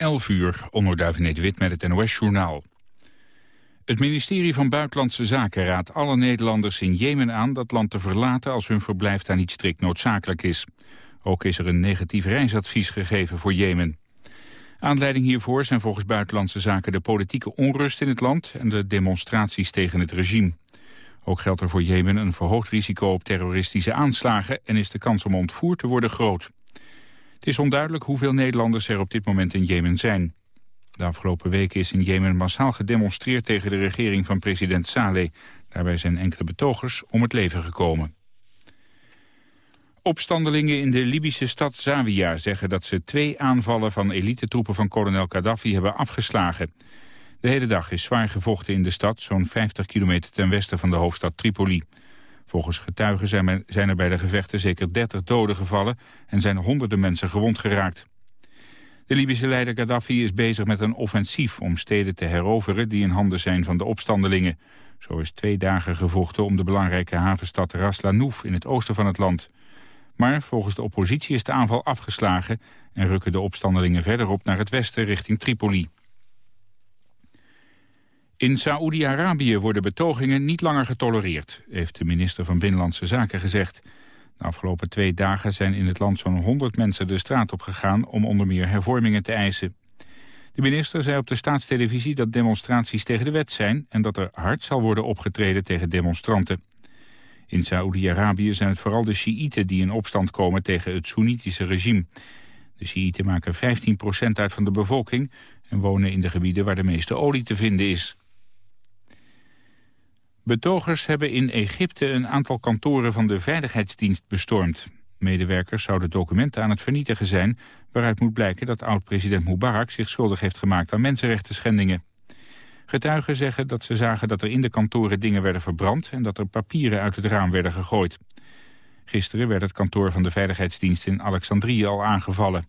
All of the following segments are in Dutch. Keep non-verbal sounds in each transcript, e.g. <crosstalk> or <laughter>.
11 uur, onderduiveneet Wit met het NOS-journaal. Het ministerie van Buitenlandse Zaken raadt alle Nederlanders in Jemen aan... dat land te verlaten als hun verblijf daar niet strikt noodzakelijk is. Ook is er een negatief reisadvies gegeven voor Jemen. Aanleiding hiervoor zijn volgens Buitenlandse Zaken de politieke onrust in het land... en de demonstraties tegen het regime. Ook geldt er voor Jemen een verhoogd risico op terroristische aanslagen... en is de kans om ontvoerd te worden groot. Het is onduidelijk hoeveel Nederlanders er op dit moment in Jemen zijn. De afgelopen weken is in Jemen massaal gedemonstreerd tegen de regering van president Saleh. Daarbij zijn enkele betogers om het leven gekomen. Opstandelingen in de Libische stad Zawiya zeggen dat ze twee aanvallen van elitetroepen van kolonel Gaddafi hebben afgeslagen. De hele dag is zwaar gevochten in de stad, zo'n 50 kilometer ten westen van de hoofdstad Tripoli. Volgens getuigen zijn er bij de gevechten zeker 30 doden gevallen en zijn honderden mensen gewond geraakt. De Libische leider Gaddafi is bezig met een offensief om steden te heroveren die in handen zijn van de opstandelingen. Zo is twee dagen gevochten om de belangrijke havenstad Ras Lanouf in het oosten van het land. Maar volgens de oppositie is de aanval afgeslagen en rukken de opstandelingen verder op naar het westen richting Tripoli. In Saoedi-Arabië worden betogingen niet langer getolereerd, heeft de minister van Binnenlandse Zaken gezegd. De afgelopen twee dagen zijn in het land zo'n 100 mensen de straat op gegaan om onder meer hervormingen te eisen. De minister zei op de staatstelevisie dat demonstraties tegen de wet zijn en dat er hard zal worden opgetreden tegen demonstranten. In Saoedi-Arabië zijn het vooral de Sjiïten die in opstand komen tegen het Soenitische regime. De Sjiïten maken 15% uit van de bevolking en wonen in de gebieden waar de meeste olie te vinden is. Betogers hebben in Egypte een aantal kantoren van de Veiligheidsdienst bestormd. Medewerkers zouden documenten aan het vernietigen zijn... waaruit moet blijken dat oud-president Mubarak zich schuldig heeft gemaakt aan mensenrechten schendingen. Getuigen zeggen dat ze zagen dat er in de kantoren dingen werden verbrand... en dat er papieren uit het raam werden gegooid. Gisteren werd het kantoor van de Veiligheidsdienst in Alexandrië al aangevallen.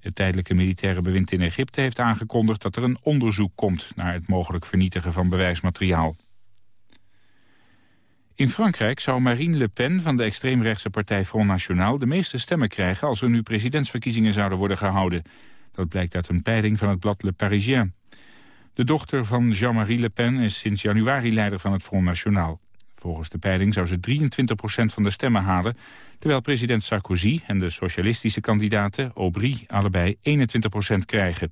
Het tijdelijke militaire bewind in Egypte heeft aangekondigd dat er een onderzoek komt... naar het mogelijk vernietigen van bewijsmateriaal. In Frankrijk zou Marine Le Pen van de extreemrechtse partij Front National... de meeste stemmen krijgen als er nu presidentsverkiezingen zouden worden gehouden. Dat blijkt uit een peiling van het blad Le Parisien. De dochter van Jean-Marie Le Pen is sinds januari leider van het Front National. Volgens de peiling zou ze 23% van de stemmen halen... terwijl president Sarkozy en de socialistische kandidaten Aubry allebei 21% krijgen.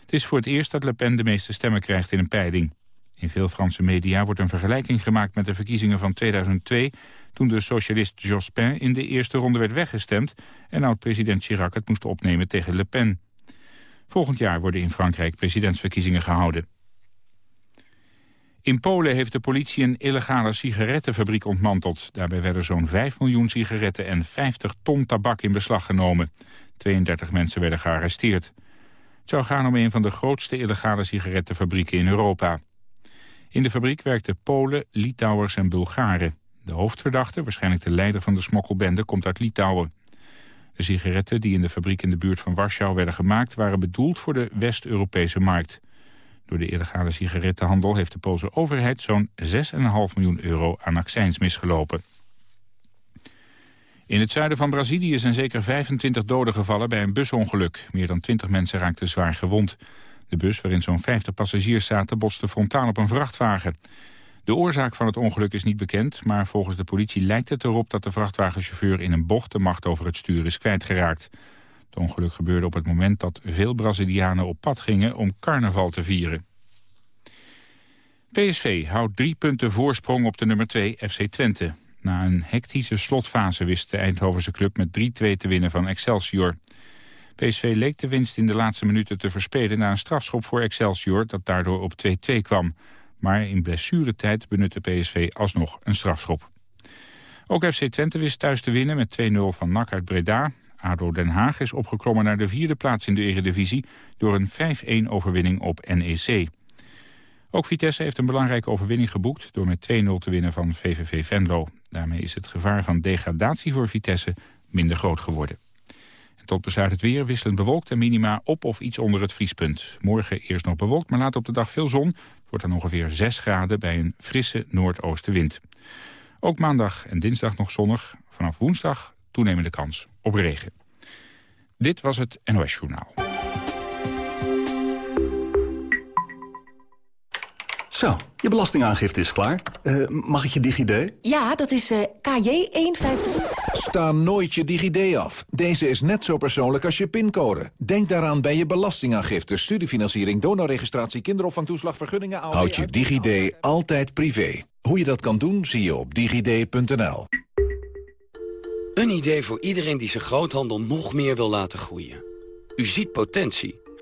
Het is voor het eerst dat Le Pen de meeste stemmen krijgt in een peiling. In veel Franse media wordt een vergelijking gemaakt met de verkiezingen van 2002... toen de socialist Jospin in de eerste ronde werd weggestemd... en oud-president Chirac het moest opnemen tegen Le Pen. Volgend jaar worden in Frankrijk presidentsverkiezingen gehouden. In Polen heeft de politie een illegale sigarettenfabriek ontmanteld. Daarbij werden zo'n 5 miljoen sigaretten en 50 ton tabak in beslag genomen. 32 mensen werden gearresteerd. Het zou gaan om een van de grootste illegale sigarettenfabrieken in Europa. In de fabriek werkten Polen, Litouwers en Bulgaren. De hoofdverdachte, waarschijnlijk de leider van de smokkelbende, komt uit Litouwen. De sigaretten die in de fabriek in de buurt van Warschau werden gemaakt... waren bedoeld voor de West-Europese markt. Door de illegale sigarettenhandel heeft de Poolse overheid... zo'n 6,5 miljoen euro aan accijns misgelopen. In het zuiden van Brazilië zijn zeker 25 doden gevallen bij een busongeluk. Meer dan 20 mensen raakten zwaar gewond. De bus, waarin zo'n 50 passagiers zaten, botste frontaal op een vrachtwagen. De oorzaak van het ongeluk is niet bekend, maar volgens de politie lijkt het erop dat de vrachtwagenchauffeur in een bocht de macht over het stuur is kwijtgeraakt. Het ongeluk gebeurde op het moment dat veel Brazilianen op pad gingen om carnaval te vieren. PSV houdt drie punten voorsprong op de nummer 2 FC Twente. Na een hectische slotfase wist de Eindhovense club met 3-2 te winnen van Excelsior. PSV leek de winst in de laatste minuten te verspelen... na een strafschop voor Excelsior dat daardoor op 2-2 kwam. Maar in blessuretijd benutte PSV alsnog een strafschop. Ook FC Twente wist thuis te winnen met 2-0 van NAC Breda. ADO Den Haag is opgeklommen naar de vierde plaats in de Eredivisie... door een 5-1 overwinning op NEC. Ook Vitesse heeft een belangrijke overwinning geboekt... door met 2-0 te winnen van VVV Venlo. Daarmee is het gevaar van degradatie voor Vitesse minder groot geworden. Tot besluit het weer wisselend bewolkt en minima op of iets onder het vriespunt. Morgen eerst nog bewolkt, maar later op de dag veel zon. Het wordt dan ongeveer 6 graden bij een frisse noordoostenwind. Ook maandag en dinsdag nog zonnig. Vanaf woensdag toenemende kans op regen. Dit was het NOS Journaal. Zo, je belastingaangifte is klaar. Uh, mag ik je DigiD? Ja, dat is uh, KJ153. Sta nooit je DigiD af. Deze is net zo persoonlijk als je pincode. Denk daaraan bij je belastingaangifte, studiefinanciering, donorregistratie, kinderopvangtoeslag, vergunningen... Houd je DigiD altijd privé. Hoe je dat kan doen, zie je op digid.nl. Een idee voor iedereen die zijn groothandel nog meer wil laten groeien. U ziet potentie,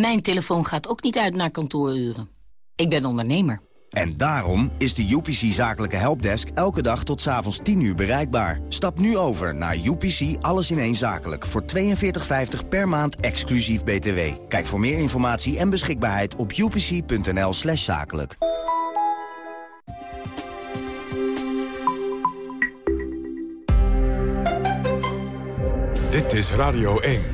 Mijn telefoon gaat ook niet uit naar kantooruren. Ik ben ondernemer. En daarom is de UPC Zakelijke Helpdesk elke dag tot s'avonds 10 uur bereikbaar. Stap nu over naar UPC Alles in één Zakelijk voor 42,50 per maand exclusief BTW. Kijk voor meer informatie en beschikbaarheid op upc.nl slash zakelijk. Dit is Radio 1.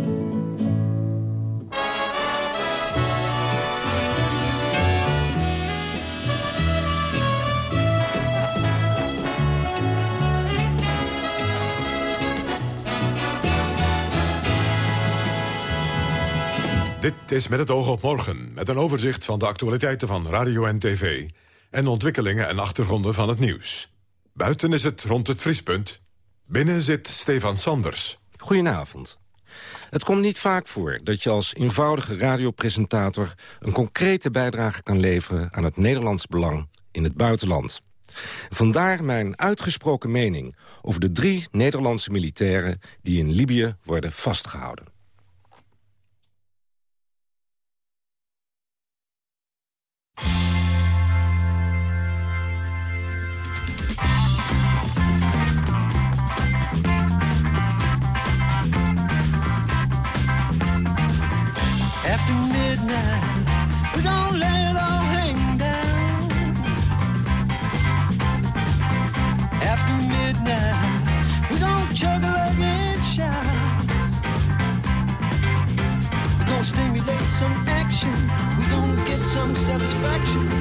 Dit is met het oog op morgen, met een overzicht van de actualiteiten van radio en tv... en ontwikkelingen en achtergronden van het nieuws. Buiten is het rond het vriespunt. Binnen zit Stefan Sanders. Goedenavond. Het komt niet vaak voor dat je als eenvoudige radiopresentator... een concrete bijdrage kan leveren aan het Nederlands belang in het buitenland. Vandaar mijn uitgesproken mening over de drie Nederlandse militairen... die in Libië worden vastgehouden. Some action. We don't get some satisfaction.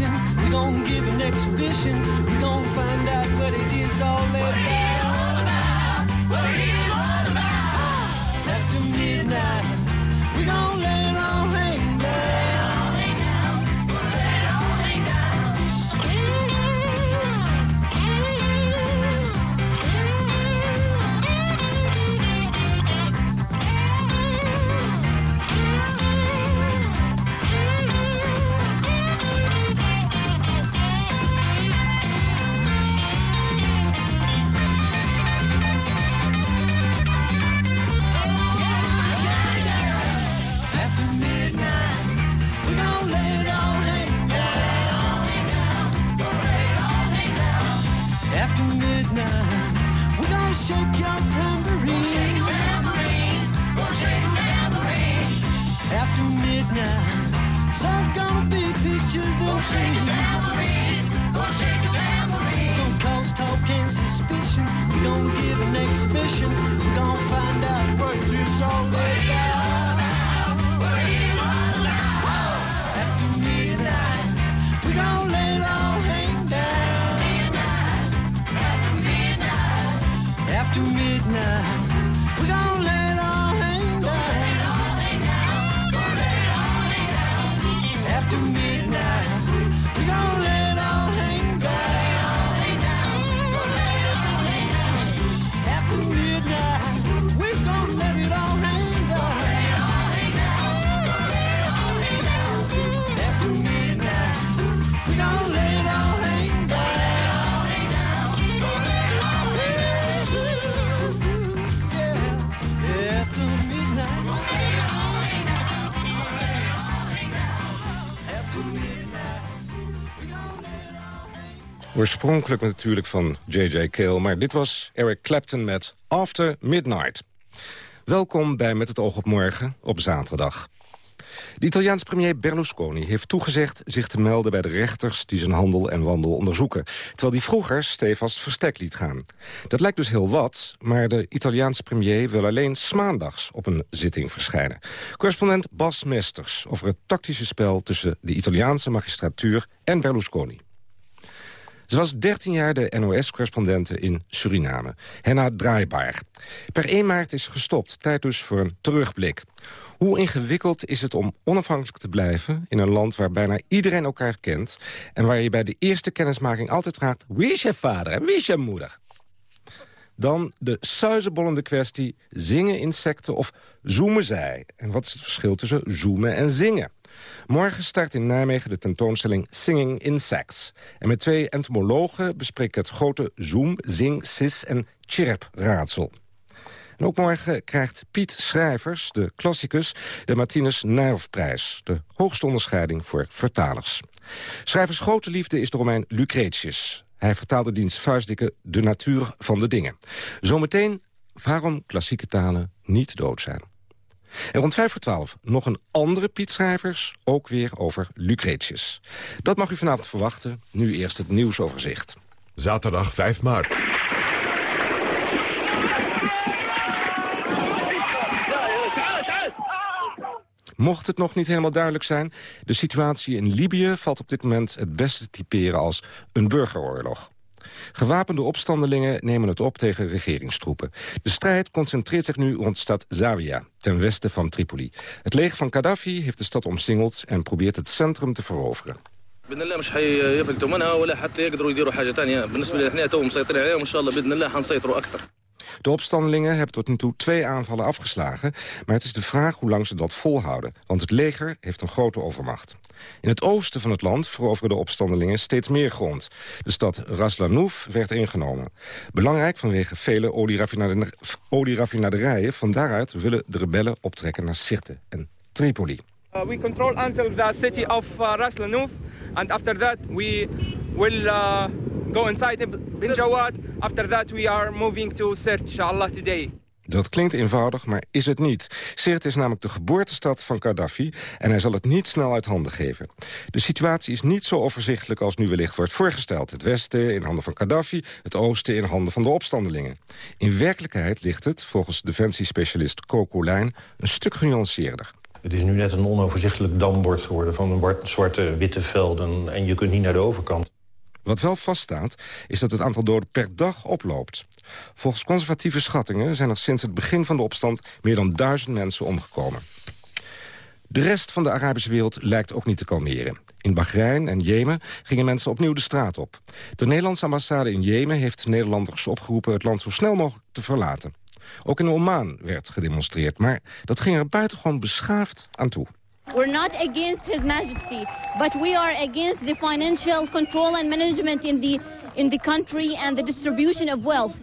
Suspicion. We gon' give an exhibition. We gon' find out what it is all about. What it is all about. Oorspronkelijk natuurlijk van J.J. Cale, maar dit was Eric Clapton met After Midnight. Welkom bij Met het oog op morgen op zaterdag. De Italiaanse premier Berlusconi heeft toegezegd zich te melden bij de rechters die zijn handel en wandel onderzoeken. Terwijl die vroeger stevast verstek liet gaan. Dat lijkt dus heel wat, maar de Italiaanse premier wil alleen smaandags op een zitting verschijnen. Correspondent Bas Mesters over het tactische spel tussen de Italiaanse magistratuur en Berlusconi. Ze was 13 jaar de NOS-correspondente in Suriname. Henna Draaibaar. Per 1 maart is gestopt. Tijd dus voor een terugblik. Hoe ingewikkeld is het om onafhankelijk te blijven... in een land waar bijna iedereen elkaar kent... en waar je bij de eerste kennismaking altijd vraagt... wie is je vader en wie is je moeder? Dan de suizenbollende kwestie zingen insecten of zoomen zij. En wat is het verschil tussen zoomen en zingen? Morgen start in Nijmegen de tentoonstelling Singing Insects. En met twee entomologen bespreek ik het grote zoom, zing, sis en chirp-raadsel. En ook morgen krijgt Piet Schrijvers, de klassicus, de Martinus Nijhoffprijs. De hoogste onderscheiding voor vertalers. Schrijvers grote liefde is de Romein Lucretius. Hij vertaalde diens vuistdikke De Natuur van de Dingen. Zometeen waarom klassieke talen niet dood zijn. En rond 5 voor 12 nog een andere Piet Schrijvers, ook weer over Lucretius. Dat mag u vanavond verwachten, nu eerst het nieuwsoverzicht. Zaterdag 5 maart. Mocht het nog niet helemaal duidelijk zijn... de situatie in Libië valt op dit moment het beste te typeren als een burgeroorlog. Gewapende opstandelingen nemen het op tegen regeringstroepen. De strijd concentreert zich nu rond stad Zawiya, ten westen van Tripoli. Het leger van Gaddafi heeft de stad omsingeld en probeert het centrum te veroveren. باذن الله مش هيفلتوا منها ولا حتى يقدروا يديروا حاجه ثانيه بالنسبه لنا احنا تو مسيطرين عليهم وان شاء الله باذن الله حنسيطروا اكثر De opstandelingen hebben tot nu toe twee aanvallen afgeslagen... maar het is de vraag hoe lang ze dat volhouden. Want het leger heeft een grote overmacht. In het oosten van het land veroveren de opstandelingen steeds meer grond. De stad Raslanouf werd ingenomen. Belangrijk vanwege vele olieraffinader- olieraffinaderijen. Van daaruit willen de rebellen optrekken naar Sirte en Tripoli. Uh, we control until the city of uh, Ras Lanouf, and after that we will uh, go inside Bin Jawad. After that we are moving to Sirt, inshallah, today. Dat klinkt eenvoudig, maar is het niet. Sirte is namelijk de geboortestad van Gaddafi... en hij zal het niet snel uit handen geven. De situatie is niet zo overzichtelijk als nu wellicht wordt voorgesteld. Het westen in handen van Gaddafi, het oosten in handen van de opstandelingen. In werkelijkheid ligt het, volgens defensiespecialist Coco Lijn... een stuk genuanceerder. Het is nu net een onoverzichtelijk dambord geworden... van wa- zwarte, witte velden en je kunt niet naar de overkant. Wat wel vaststaat, is dat het aantal doden per dag oploopt. Volgens conservatieve schattingen zijn er sinds het begin van de opstand... meer dan duizend mensen omgekomen. De rest van de Arabische wereld lijkt ook niet te kalmeren. In Bahrein en Jemen gingen mensen opnieuw de straat op. De Nederlandse ambassade in Jemen heeft Nederlanders opgeroepen... het land zo snel mogelijk te verlaten. Ook in Oman werd gedemonstreerd, maar dat ging er buitengewoon beschaafd aan toe. We're not against His Majesty, but we are against the financial control and management in the, in the country and the distribution of wealth.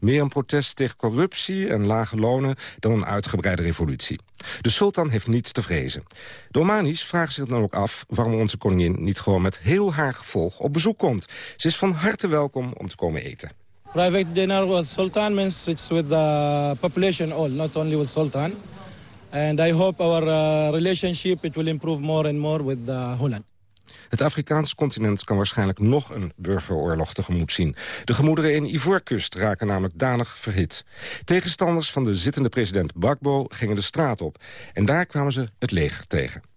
Meer een protest tegen corruptie en lage lonen dan een uitgebreide revolutie. De sultan heeft niets te vrezen. De Omanis vragen zich dan ook af waarom onze koningin niet gewoon met heel haar gevolg op bezoek komt. Ze is van harte welkom om te komen eten. Private dinner with Sultan means it's with the population all, not only with Sultan. And I hope our uh, relationship it will improve more and more with uh, Holland. Het Afrikaanse continent kan waarschijnlijk nog een burgeroorlog tegemoet zien. De gemoederen in Ivoorkust raken namelijk danig verhit. Tegenstanders van de zittende president Gbagbo gingen de straat op. En daar kwamen ze het leger tegen.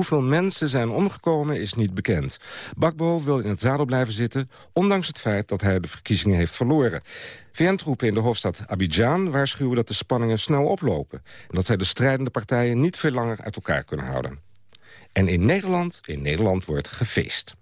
Hoeveel mensen zijn omgekomen is niet bekend. Bakbo wil in het zadel blijven zitten... ondanks het feit dat hij de verkiezingen heeft verloren. VN-troepen in de hoofdstad Abidjan waarschuwen dat de spanningen snel oplopen... en dat zij de strijdende partijen niet veel langer uit elkaar kunnen houden. En in Nederland, in Nederland wordt gefeest.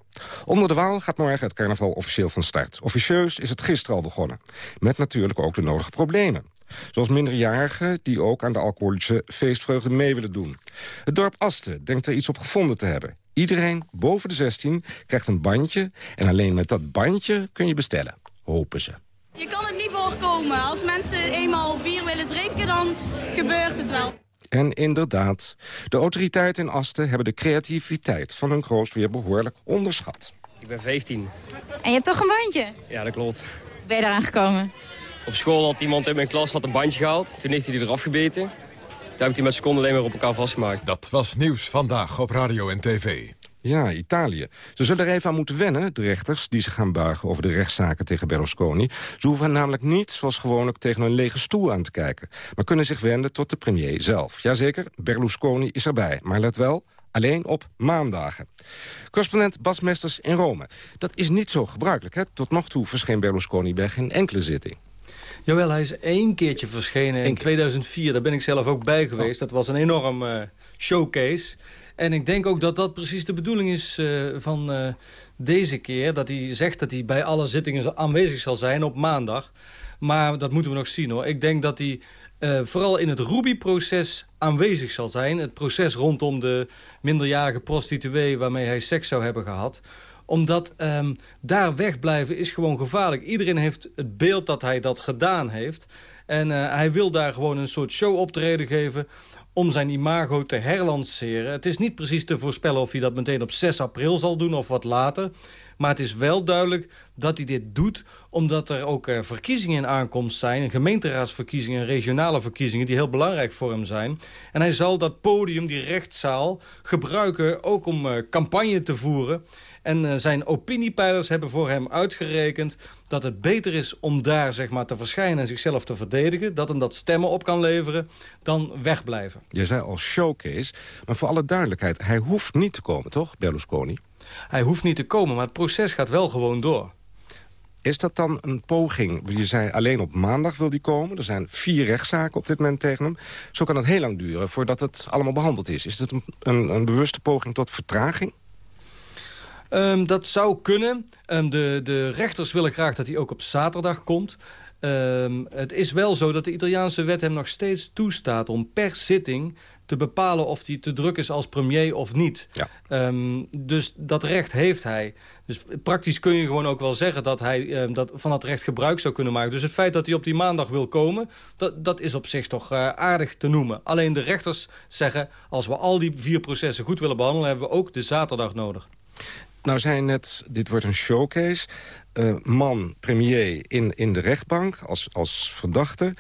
Onder de Waal gaat morgen het carnaval officieel van start. Officieus is het gisteren al begonnen. Met natuurlijk ook de nodige problemen. Zoals minderjarigen die ook aan de alcoholische feestvreugde mee willen doen. Het dorp Asten denkt er iets op gevonden te hebben. Iedereen boven de 16 krijgt een bandje... en alleen met dat bandje kun je bestellen. Hopen ze. Je kan het niet voorkomen. Als mensen eenmaal bier willen drinken, dan gebeurt het wel. En inderdaad, de autoriteiten in Asten hebben de creativiteit van hun kroost weer behoorlijk onderschat. Ik ben 15. En je hebt toch een bandje? Ja, dat klopt. Ben je eraan gekomen? Op school had iemand in mijn klas had een bandje gehaald. Toen heeft hij die eraf gebeten. Toen heb ik die met seconden alleen maar op elkaar vastgemaakt. Dat was nieuws vandaag op radio en tv. Ja, Italië. Ze zullen er even aan moeten wennen, de rechters... die zich gaan buigen over de rechtszaken tegen Berlusconi. Ze hoeven namelijk niet, zoals gewoonlijk, tegen een lege stoel aan te kijken... maar kunnen zich wenden tot de premier zelf. Jazeker, Berlusconi is erbij. Maar let wel, alleen op maandagen. Correspondent Bas Mesters in Rome. Dat is niet zo gebruikelijk, hè? Tot nog toe verscheen Berlusconi bij geen enkele zitting. Jawel, hij is één keertje verschenen in 2004. Daar ben ik zelf ook bij geweest. Dat was een enorm eh, showcase. En ik denk ook dat dat precies de bedoeling is eh, van eh, deze keer. Dat hij zegt dat hij bij alle zittingen aanwezig zal zijn op maandag. Maar dat moeten we nog zien hoor. Ik denk dat hij vooral in het Ruby-proces aanwezig zal zijn. Het proces rondom de minderjarige prostituee waarmee hij seks zou hebben gehad omdat ehm, daar wegblijven is gewoon gevaarlijk. Iedereen heeft het beeld dat hij dat gedaan heeft. En eh, hij wil daar gewoon een soort show optreden geven om zijn imago te herlanceren. Het is niet precies te voorspellen of hij dat meteen op 6 april zal doen of wat later. Maar het is wel duidelijk dat hij dit doet... omdat er ook uh, verkiezingen in aankomst zijn... gemeenteraadsverkiezingen en regionale verkiezingen... die heel belangrijk voor hem zijn. En hij zal dat podium, die rechtszaal, gebruiken... ook om uh, campagne te voeren... En uh, zijn opiniepeilers hebben voor hem uitgerekend dat het beter is om daar zeg maar, te verschijnen en zichzelf te verdedigen. Dat hem dat stemmen op kan leveren, dan wegblijven. Je zei al showcase, maar voor alle duidelijkheid... hij hoeft niet te komen, toch, Berlusconi? Hij hoeft niet te komen, maar het proces gaat wel gewoon door. Is dat dan een poging? Je zei alleen op maandag wil die komen. Er zijn vier rechtszaken op dit moment tegen hem. Zo kan het heel lang duren voordat het allemaal behandeld is. Is dat een, een, een bewuste poging tot vertraging? Um, dat zou kunnen. Um, de, de rechters willen graag dat hij ook op zaterdag komt. Um, het is wel zo dat de Italiaanse wet hem nog steeds toestaat om per zitting te bepalen of hij te druk is als premier of niet. Ja. Um, dus dat recht heeft hij. Dus praktisch kun je gewoon ook wel zeggen dat hij um, dat van dat recht gebruik zou kunnen maken. Dus het feit dat hij op die maandag wil komen, dat, dat is op zich toch uh, aardig te noemen. Alleen de rechters zeggen, als we al die vier processen goed willen behandelen, hebben we ook de zaterdag nodig. Nou zei net, dit wordt een showcase. Uh, man, premier in, in de rechtbank als, als verdachte.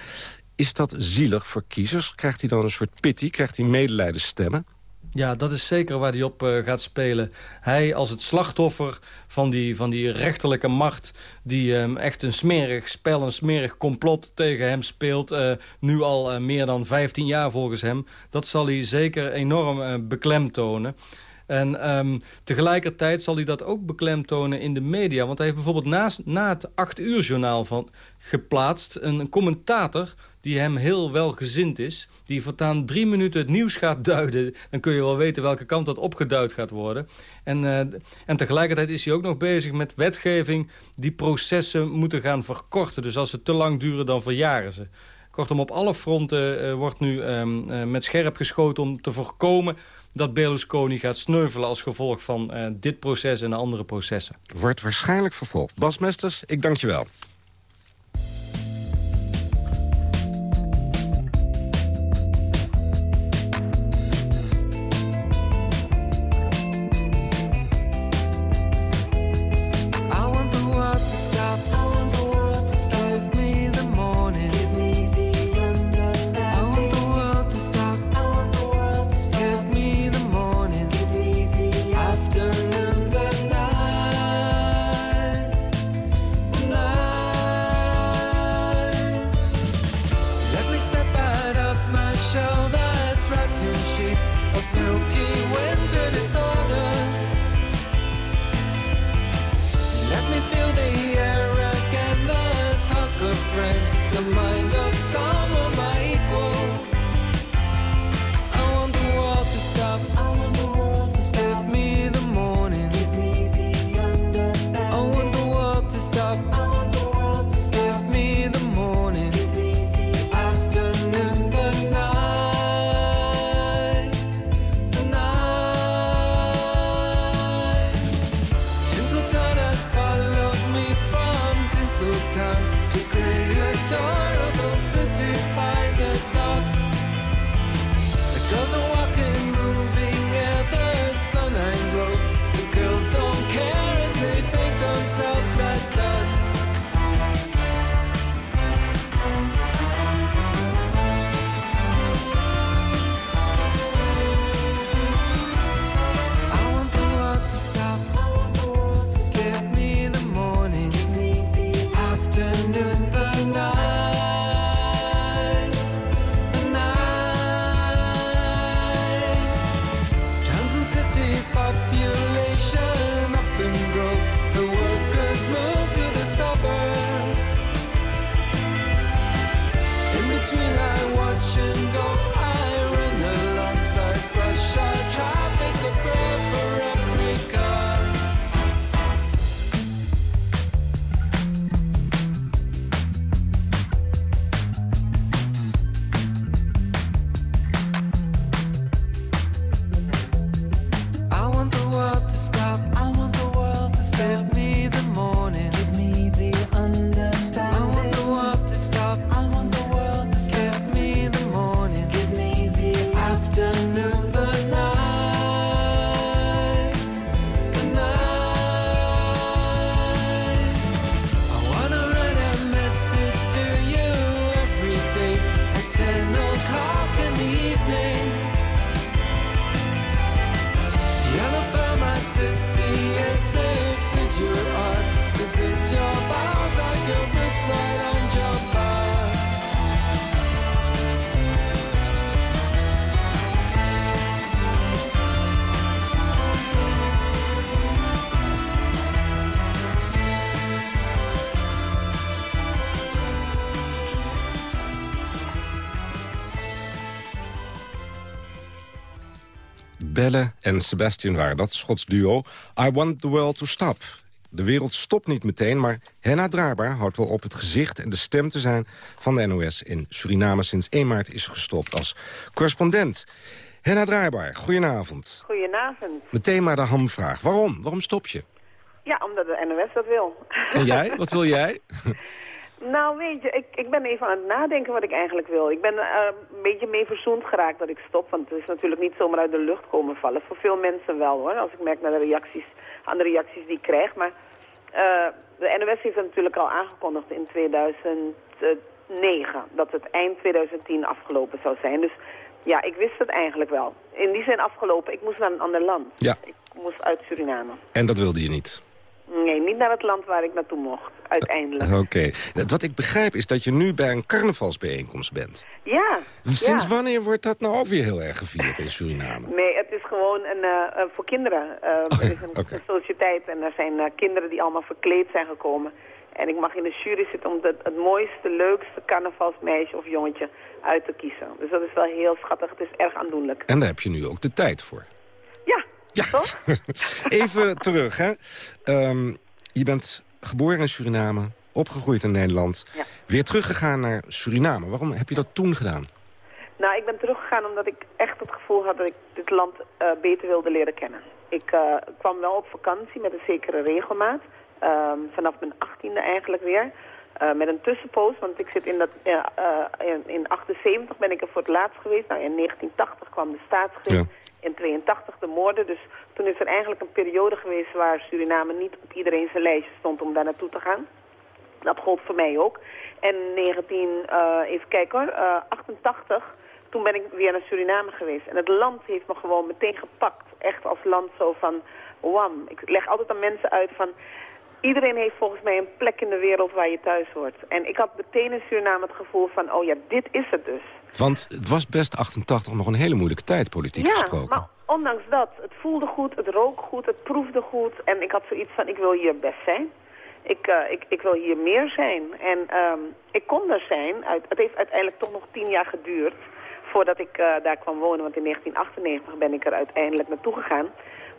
Is dat zielig voor kiezers? Krijgt hij dan een soort pity? Krijgt hij medelijdenstemmen? Ja, dat is zeker waar hij op uh, gaat spelen. Hij als het slachtoffer van die, van die rechterlijke macht... die um, echt een smerig spel, een smerig complot tegen hem speelt... Uh, nu al uh, meer dan 15 jaar volgens hem... dat zal hij zeker enorm beklemtonen. En um, tegelijkertijd zal hij dat ook beklemtonen in de media. Want hij heeft bijvoorbeeld naast, na het 8 uur journaal van, geplaatst... een commentator die hem heel welgezind is... die voortaan drie minuten het nieuws gaat duiden... dan kun je wel weten welke kant dat opgeduid gaat worden. En, uh, en tegelijkertijd is hij ook nog bezig met wetgeving... die processen moeten gaan verkorten. Dus als ze te lang duren, dan verjaren ze. Kortom, op alle fronten uh, wordt nu um, uh, met scherp geschoten om te voorkomen dat Berlusconi gaat sneuvelen als gevolg van dit proces en andere processen. Wordt waarschijnlijk vervolgd. Bas Mesters, ik dank je wel. so tired. Belle en Sebastian waren dat, Schots duo. I want the world to stop. De wereld stopt niet meteen, maar Henna Draarbaar houdt wel op het gezicht en de stem te zijn van de NOS in Suriname sinds 1 maart is gestopt als correspondent. Henna Draarbaar, goedenavond. Goedenavond. Meteen maar de hamvraag. Waarom? Waarom stop je? Ja, omdat de NOS dat wil. En jij? Wat wil jij? <laughs> nou, weet je, ik, ik ben even aan het nadenken wat ik eigenlijk wil. Ik ben er een beetje mee verzoend geraakt dat ik stop. Want het is natuurlijk niet zomaar uit de lucht komen vallen. Voor veel mensen wel hoor, als ik merk naar de reacties, aan de reacties die ik krijg. Maar eh, de NOS heeft het natuurlijk al aangekondigd in 2009. Dat het eind 2010 afgelopen zou zijn. Dus ja, ik wist het eigenlijk wel. In die zin afgelopen, ik moest naar een ander land. Ja. Ik moest uit Suriname. En dat wilde je niet? Nee, niet naar het land waar ik naartoe mocht, uiteindelijk. Oké. Wat ik begrijp is dat je nu bij een carnavalsbijeenkomst bent. Ja. Sinds ja. wanneer wordt dat nou ook weer heel erg gevierd in Suriname? Nee, het is gewoon een, eh, uh, voor kinderen. Uh, Oh, er is een, okay. sociëteit en er zijn uh, kinderen die allemaal verkleed zijn gekomen. En ik mag in de jury zitten om het, het mooiste, leukste carnavalsmeisje of jongetje uit te kiezen. Dus dat is wel heel schattig. Het is erg aandoenlijk. En daar heb je nu ook de tijd voor. Ja. <laughs> Even terug, hè. Um, je bent geboren in Suriname, opgegroeid in Nederland. Ja. Weer teruggegaan naar Suriname. Waarom heb je dat toen gedaan? Nou, ik ben teruggegaan omdat ik echt het gevoel had dat ik dit land uh, beter wilde leren kennen. Ik uh, kwam wel op vakantie met een zekere regelmaat. Um, vanaf mijn achttiende eigenlijk weer. Uh, met een tussenpoos, want ik zit in dat... in, in 78 ben ik er voor het laatst geweest. Nou, in 1980 kwam de staatsgreep. Ja. In 82 de moorden. Dus toen is er eigenlijk een periode geweest waar Suriname niet op iedereen zijn lijstje stond om daar naartoe te gaan. Dat gold voor mij ook. En 19, uh, even kijken hoor, uh, 88, toen ben ik weer naar Suriname geweest. En het land heeft me gewoon meteen gepakt. Echt als land zo van, wam. Ik leg altijd aan mensen uit van, iedereen heeft volgens mij een plek in de wereld waar je thuis hoort. En ik had meteen in Suriname het gevoel van, oh ja, dit is het dus. Want het was best 88 nog een hele moeilijke tijd, politiek ja, gesproken. maar ondanks dat, het voelde goed, het rook goed, het proefde goed. En ik had zoiets van, ik wil hier best zijn. Ik, uh, ik, ik wil hier meer zijn. En um, ik kon er zijn. Uit, het heeft uiteindelijk toch nog tien jaar geduurd voordat ik uh, daar kwam wonen. Want in 1998 ben ik er uiteindelijk naartoe gegaan.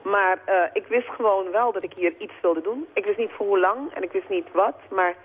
Maar uh, ik wist gewoon wel dat ik hier iets wilde doen. Ik wist niet voor hoe lang en ik wist niet wat. Maar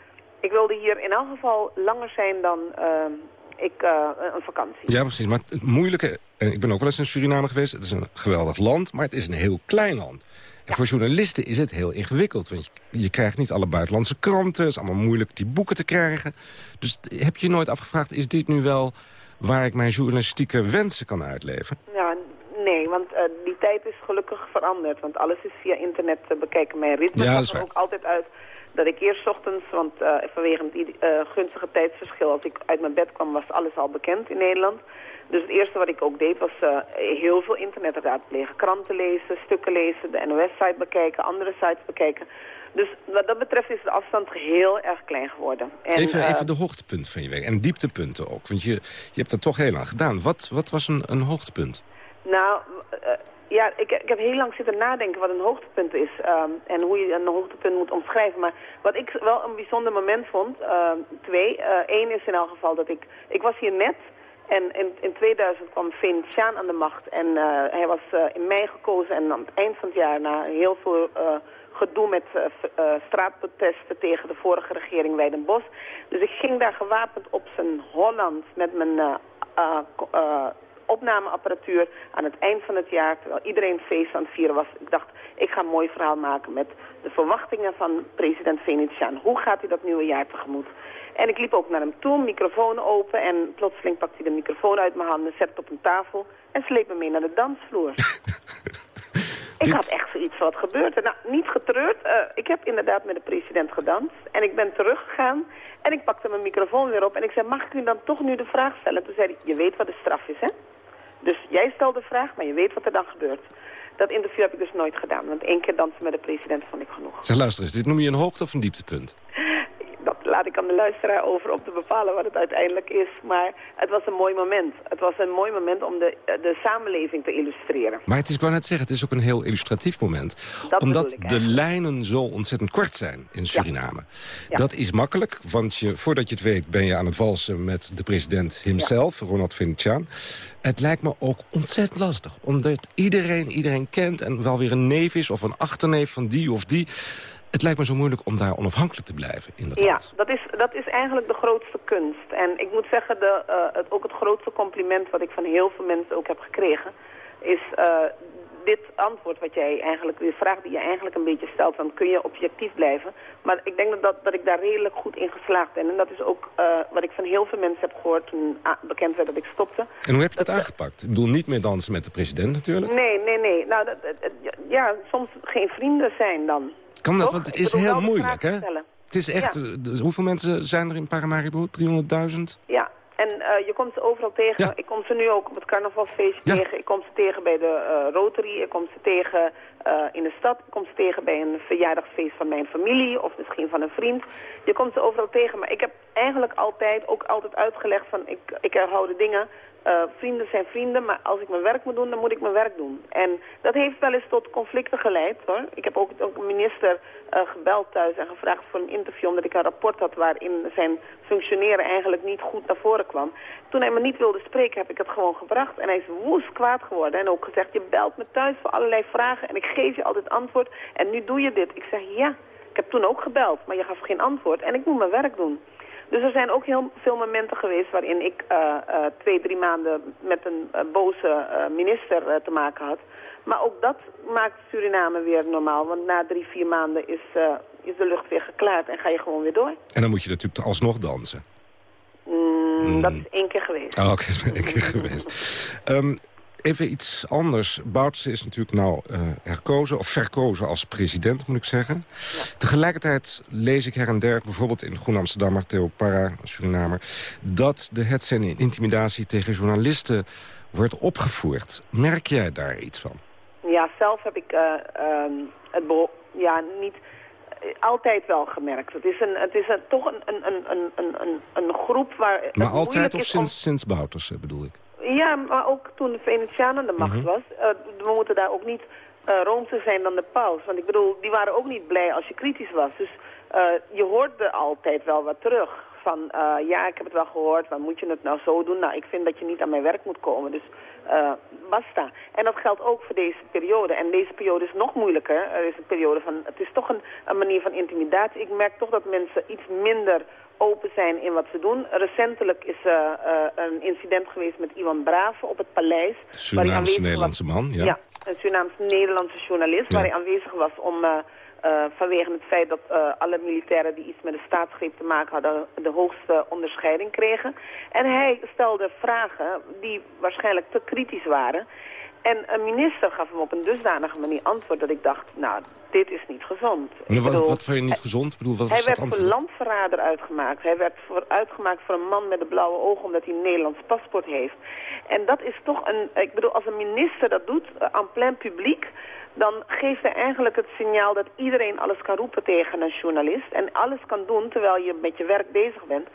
ik wilde hier in elk geval langer zijn dan ehm, ik, uh, een vakantie. Ja, precies. Maar het moeilijke... En ik ben ook wel eens in Suriname geweest. Het is een geweldig land, maar het is een heel klein land. En voor journalisten is het heel ingewikkeld. Want je, je, krijgt niet alle buitenlandse kranten. Het is allemaal moeilijk die boeken te krijgen. Dus heb je je nooit afgevraagd... is dit nu wel waar ik mijn journalistieke wensen kan uitleven? Ja, nee, want uh, die tijd is gelukkig veranderd. Want alles is via internet te bekijken. Mijn ritme ja, gaat er ook altijd uit dat ik eerst ochtends, want uh, vanwege het uh, gunstige tijdsverschil, als ik uit mijn bed kwam, was alles al bekend in Nederland. Dus het eerste wat ik ook deed was uh, heel veel internet raadplegen. Kranten lezen, stukken lezen, de NOS-site bekijken, andere sites bekijken. Dus wat dat betreft is de afstand heel erg klein geworden. En, even, even de hoogtepunten van je werk en dieptepunten ook. Want je, je hebt dat toch heel lang gedaan. Wat, wat was een, een hoogtepunt? Nou, ja, ik, ik heb heel lang zitten nadenken wat een hoogtepunt is. Um, en hoe je een hoogtepunt moet omschrijven. Maar wat ik wel een bijzonder moment vond, uh, twee. Eén is in elk geval dat ik... Ik was hier net en in, in 2000 kwam Tjaan aan de macht. En uh, hij was uh, in mei gekozen en aan het eind van het jaar, na heel veel gedoe met straatprotesten tegen de vorige regering Weidenbos. Dus ik ging daar gewapend op zijn Holland met mijn opnameapparatuur aan het eind van het jaar, terwijl iedereen feest aan het vieren was. Ik dacht, ik ga een mooi verhaal maken met de verwachtingen van president Venetiaan. Hoe gaat hij dat nieuwe jaar tegemoet? En ik liep ook naar hem toe, microfoon open en plotseling pakte hij de microfoon uit mijn handen, zette het op een tafel en sleep me mee naar de dansvloer. <laughs> ik had echt zoiets wat gebeurt. Nou, niet getreurd. Uh, ik heb inderdaad met de president gedanst en ik ben teruggegaan en ik pakte mijn microfoon weer op en ik zei, mag ik u dan toch nu de vraag stellen? Toen zei hij, je weet wat de straf is, hè? Dus jij stelt de vraag, maar je weet wat er dan gebeurt. Dat interview heb ik dus nooit gedaan. Want één keer dansen met de president vond ik genoeg. Zeg, luister eens. Dit noem je een hoogte of een dieptepunt? Laat ik aan de luisteraar over om te bepalen wat het uiteindelijk is. Maar het was een mooi moment. Het was een mooi moment om de, de samenleving te illustreren. Maar het is, ik wou net zeggen, het is ook een heel illustratief moment. Dat omdat ik de lijnen zo ontzettend kort zijn in Suriname. Ja. Dat is makkelijk, want je, voordat je het weet ben je aan het walsen met de president himself, Ronald Vincent. Het lijkt me ook ontzettend lastig, omdat iedereen iedereen kent... en wel weer een neef is of een achterneef van die of die. Het lijkt me zo moeilijk om daar onafhankelijk te blijven in dat Ja, dat is, dat is eigenlijk de grootste kunst. En ik moet zeggen, de, eh, het, ook het grootste compliment wat ik van heel veel mensen ook heb gekregen... is eh, dit antwoord wat jij eigenlijk, de vraag die je eigenlijk een beetje stelt... van kun je objectief blijven? Maar ik denk dat, dat, dat ik daar redelijk goed in geslaagd ben. En dat is ook eh, wat ik van heel veel mensen heb gehoord toen bekend werd dat ik stopte. En hoe heb je dat aangepakt? Ik bedoel, niet meer dansen met de president natuurlijk. Nee, nee, nee. Nou, dat- ja, soms geen vrienden zijn dan. Kan dat? Toch? Want het is heel moeilijk, hè? stellen. Het is echt... Ja. eh, dus hoeveel mensen zijn er in Paramaribo? 300.000? Ja, en eh, je komt ze overal tegen. Ik kom ze nu ook op het carnavalsfeestje tegen. Ik kom ze tegen bij de eh, Rotary. Ik kom ze tegen eh, in de stad. Ik kom ze tegen bij een verjaardagsfeest van mijn familie of misschien van een vriend. Je komt ze overal tegen. Maar ik heb eigenlijk altijd, ook altijd uitgelegd van ik, ik herhoud de dingen. Eh, vrienden zijn vrienden, maar als ik mijn werk moet doen, dan moet ik mijn werk doen. En dat heeft wel eens tot conflicten geleid, hoor. Ik heb ook, ook een minister gebeld thuis en gevraagd voor een interview... omdat ik een rapport had waarin zijn functioneren eigenlijk niet goed naar voren kwam. Toen hij me niet wilde spreken, heb ik het gewoon gebracht. En hij is woest kwaad geworden en ook gezegd... je belt me thuis voor allerlei vragen en ik geef je altijd antwoord... en nu doe je dit. Ik zeg, ja, ik heb toen ook gebeld, maar je gaf geen antwoord... en ik moet mijn werk doen. Dus er zijn ook heel veel momenten geweest waarin ik eh, eh, twee, drie maanden met een eh, boze eh, minister eh, te maken had. Maar ook dat maakt Suriname weer normaal, want na drie, vier maanden is, eh, is de lucht weer geklaard en ga je gewoon weer door. En dan moet je natuurlijk alsnog dansen. Mm, Dat is één keer geweest. Oh, oké, dat is maar één keer geweest. Ehm, even iets anders. Bouterse is natuurlijk nou eh, herkozen, of verkozen als president, moet ik zeggen. Tegelijkertijd lees ik her en der, bijvoorbeeld in Groen Amsterdammer, Theo Parra, Surinamer... dat de hetsen en intimidatie tegen journalisten wordt opgevoerd. Merk jij daar iets van? Ja, zelf heb ik eh, ehm, het ja, niet eh, altijd wel gemerkt. Het is, een, het is een, toch een, een, een, een, een, groep waar Maar altijd of om- sinds, sinds Bouterse, bedoel ik? Ja, maar ook toen de Venetiaan aan de macht Mhm. was. eh, we moeten daar ook niet eh roomser zijn dan de paus. Want ik bedoel, die waren ook niet blij als je kritisch was. Dus eh, je hoorde altijd wel wat terug. Van, eh, ja, ik heb het wel gehoord, maar moet je het nou zo doen? Nou, ik vind dat je niet aan mijn werk moet komen. Dus eh, basta. En dat geldt ook voor deze periode. En deze periode is nog moeilijker. Er is een periode van, het is toch een, een manier van intimidatie. Ik merk toch dat mensen iets minder open zijn in wat ze doen. Recentelijk is eh, een incident geweest met Iwan Brave op het paleis. waar hij Surinaamse aanwezig was- Nederlandse man, ja. ja, een Surinaams-Nederlandse journalist, Ja. waar hij aanwezig was om... eh, eh, vanwege het feit dat eh, alle militairen die iets met de staatsgreep te maken hadden... de hoogste onderscheiding kregen. En hij stelde vragen die waarschijnlijk te kritisch waren. En een minister gaf hem op een dusdanige manier antwoord dat ik dacht... nou, dit is niet gezond. Wat, bedoel, wat vind je niet gezond? Ik bedoel, wat hij werd voor landverrader uitgemaakt. Hij werd voor, uitgemaakt voor een man met de blauwe ogen omdat hij een Nederlands paspoort heeft. En dat is toch een... Ik bedoel, als een minister dat doet eh, aan plein publiek... dan geeft hij eigenlijk het signaal dat iedereen alles kan roepen tegen een journalist. En alles kan doen terwijl je met je werk bezig bent.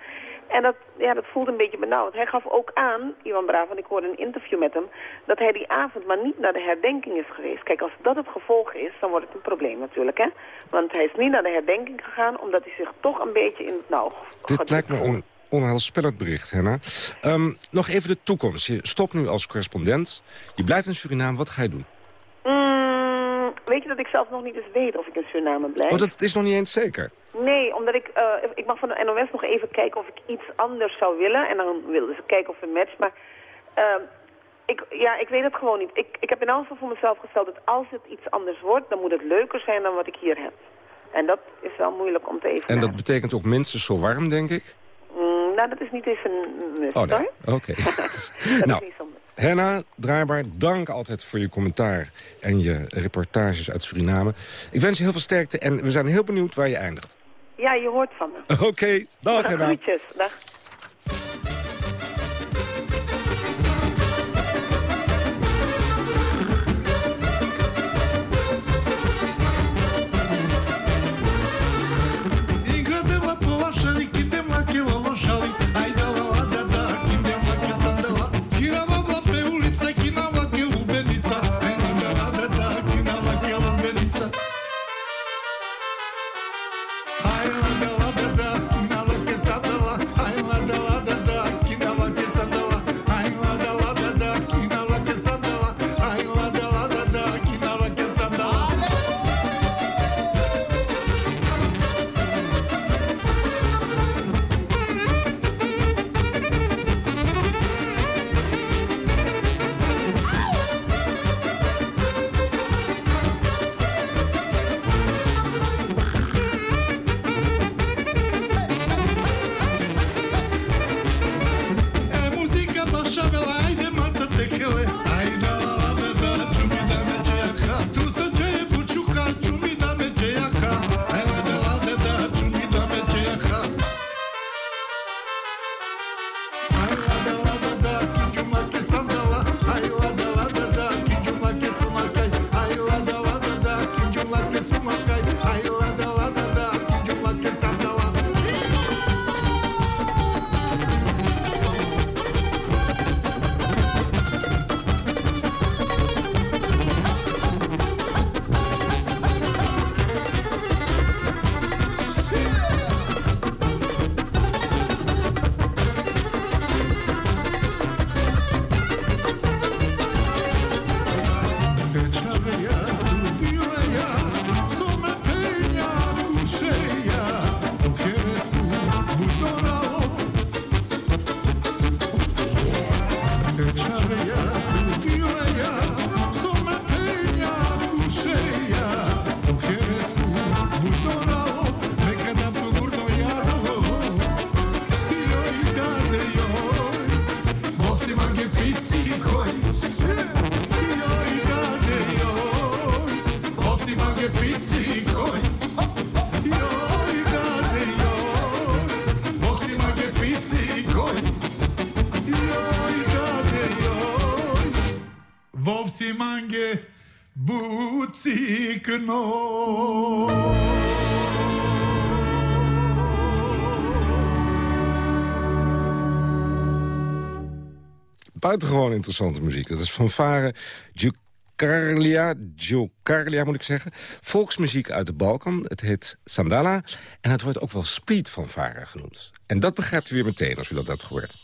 En dat, ja, dat voelt een beetje benauwd. Hij gaf ook aan, Ivan Braaf, want ik hoorde een interview met hem... dat hij die avond maar niet naar de herdenking is geweest. Kijk, als dat het gevolg is, dan wordt het een probleem natuurlijk, hè. Want hij is niet naar de herdenking gegaan... omdat hij zich toch een beetje in het nauw Dit lijkt me een onheilspellend bericht, Henna. Ehm, nog even de toekomst. Je stopt nu als correspondent. Je blijft in Suriname. Wat ga je doen? Mm, weet je dat ik zelf nog niet eens weet of ik in Suriname blijf? Oh, dat is nog niet eens zeker. Nee, omdat ik, eh, ik mag van de NOS nog even kijken of ik iets anders zou willen. En dan wilden ze kijken of het matcht. Maar ehm, ik, ja, ik weet het gewoon niet. Ik, ik heb in elk geval voor mezelf gesteld dat als het iets anders wordt... dan moet het leuker zijn dan wat ik hier heb. En dat is wel moeilijk om te even. En dat betekent ook minstens zo warm, denk ik? Mm, nou, dat is niet eens een must, Oh, nee. Oké. <laughs> Dat <laughs> nou, is niet zo Henna, draaibaar, dank altijd voor je commentaar en je reportages uit Suriname. Ik wens je heel veel sterkte en we zijn heel benieuwd waar je eindigt. Ja, je hoort van me. Oké, dag Henna. Groetjes, dag. Buitengewoon interessante muziek. Dat is van Varen Giocarlia moet ik zeggen. Volksmuziek uit de Balkan. Het heet Sandala. En het wordt ook wel Speed van Varen genoemd. En dat begrijpt u weer meteen als u dat hebt gehoord.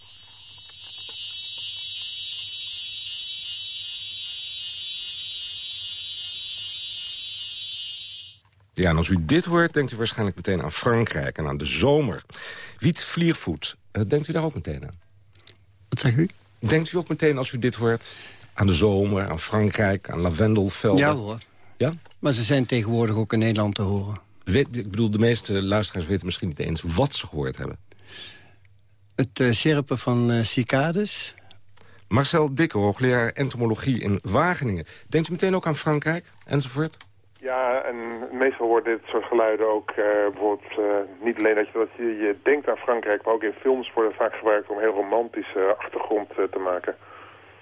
Ja, en als u dit hoort, denkt u waarschijnlijk meteen aan Frankrijk en aan de zomer. Wiet Vliervoet, eh, denkt u daar ook meteen aan? Wat zegt u? Denkt u ook meteen als u dit hoort aan de zomer, aan Frankrijk, aan lavendelvelden? Ja hoor. Ja? Maar ze zijn tegenwoordig ook in Nederland te horen. Weet, ik bedoel, de meeste luisteraars weten misschien niet eens wat ze gehoord hebben. Het uh, sjerpen van uh, cicades. Marcel Dikke, hoogleraar entomologie in Wageningen. Denkt u meteen ook aan Frankrijk enzovoort? Ja, en meestal worden dit soort geluiden ook uh, bijvoorbeeld uh, niet alleen dat je, dat je, je denkt aan Frankrijk, maar ook in films worden vaak gebruikt om heel romantische achtergrond uh, te maken.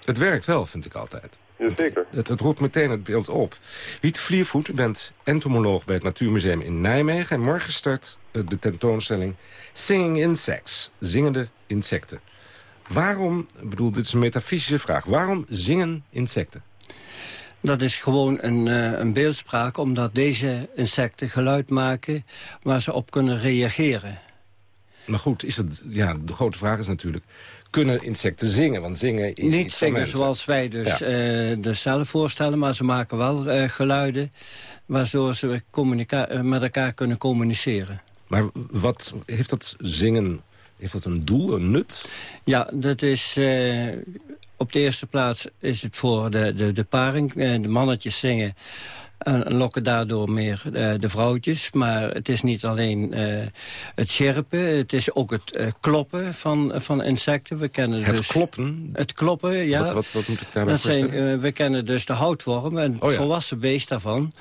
Het werkt wel, vind ik altijd. Jazeker. Het, het roept meteen het beeld op. Wiet Vliervoet, u bent entomoloog bij het Natuurmuseum in Nijmegen. En morgen start de tentoonstelling Singing Insects, zingende insecten. Waarom, ik bedoel, dit is een metafysische vraag, waarom zingen insecten? Dat is gewoon een, uh, een beeldspraak, omdat deze insecten geluid maken waar ze op kunnen reageren. Maar goed, is het, ja, de grote vraag is natuurlijk, kunnen insecten zingen? Want zingen is Niet iets zingen zoals wij dus, Ja. uh, dus zelf voorstellen, maar ze maken wel uh, geluiden waardoor ze met elkaar kunnen communiceren. Maar wat heeft dat zingen, heeft dat een doel, een nut? Ja, dat is... Op de eerste plaats is het voor de, de, de paring. Uh, de mannetjes zingen en lokken daardoor meer uh, de vrouwtjes. Maar het is niet alleen uh, het scherpen, het is ook het uh, kloppen van, van insecten. We kennen Het dus kloppen? Het kloppen, ja. Wat, wat, wat moet ik daarbij dat zijn, we kennen dus de houtworm, een Oh ja. volwassen beest daarvan.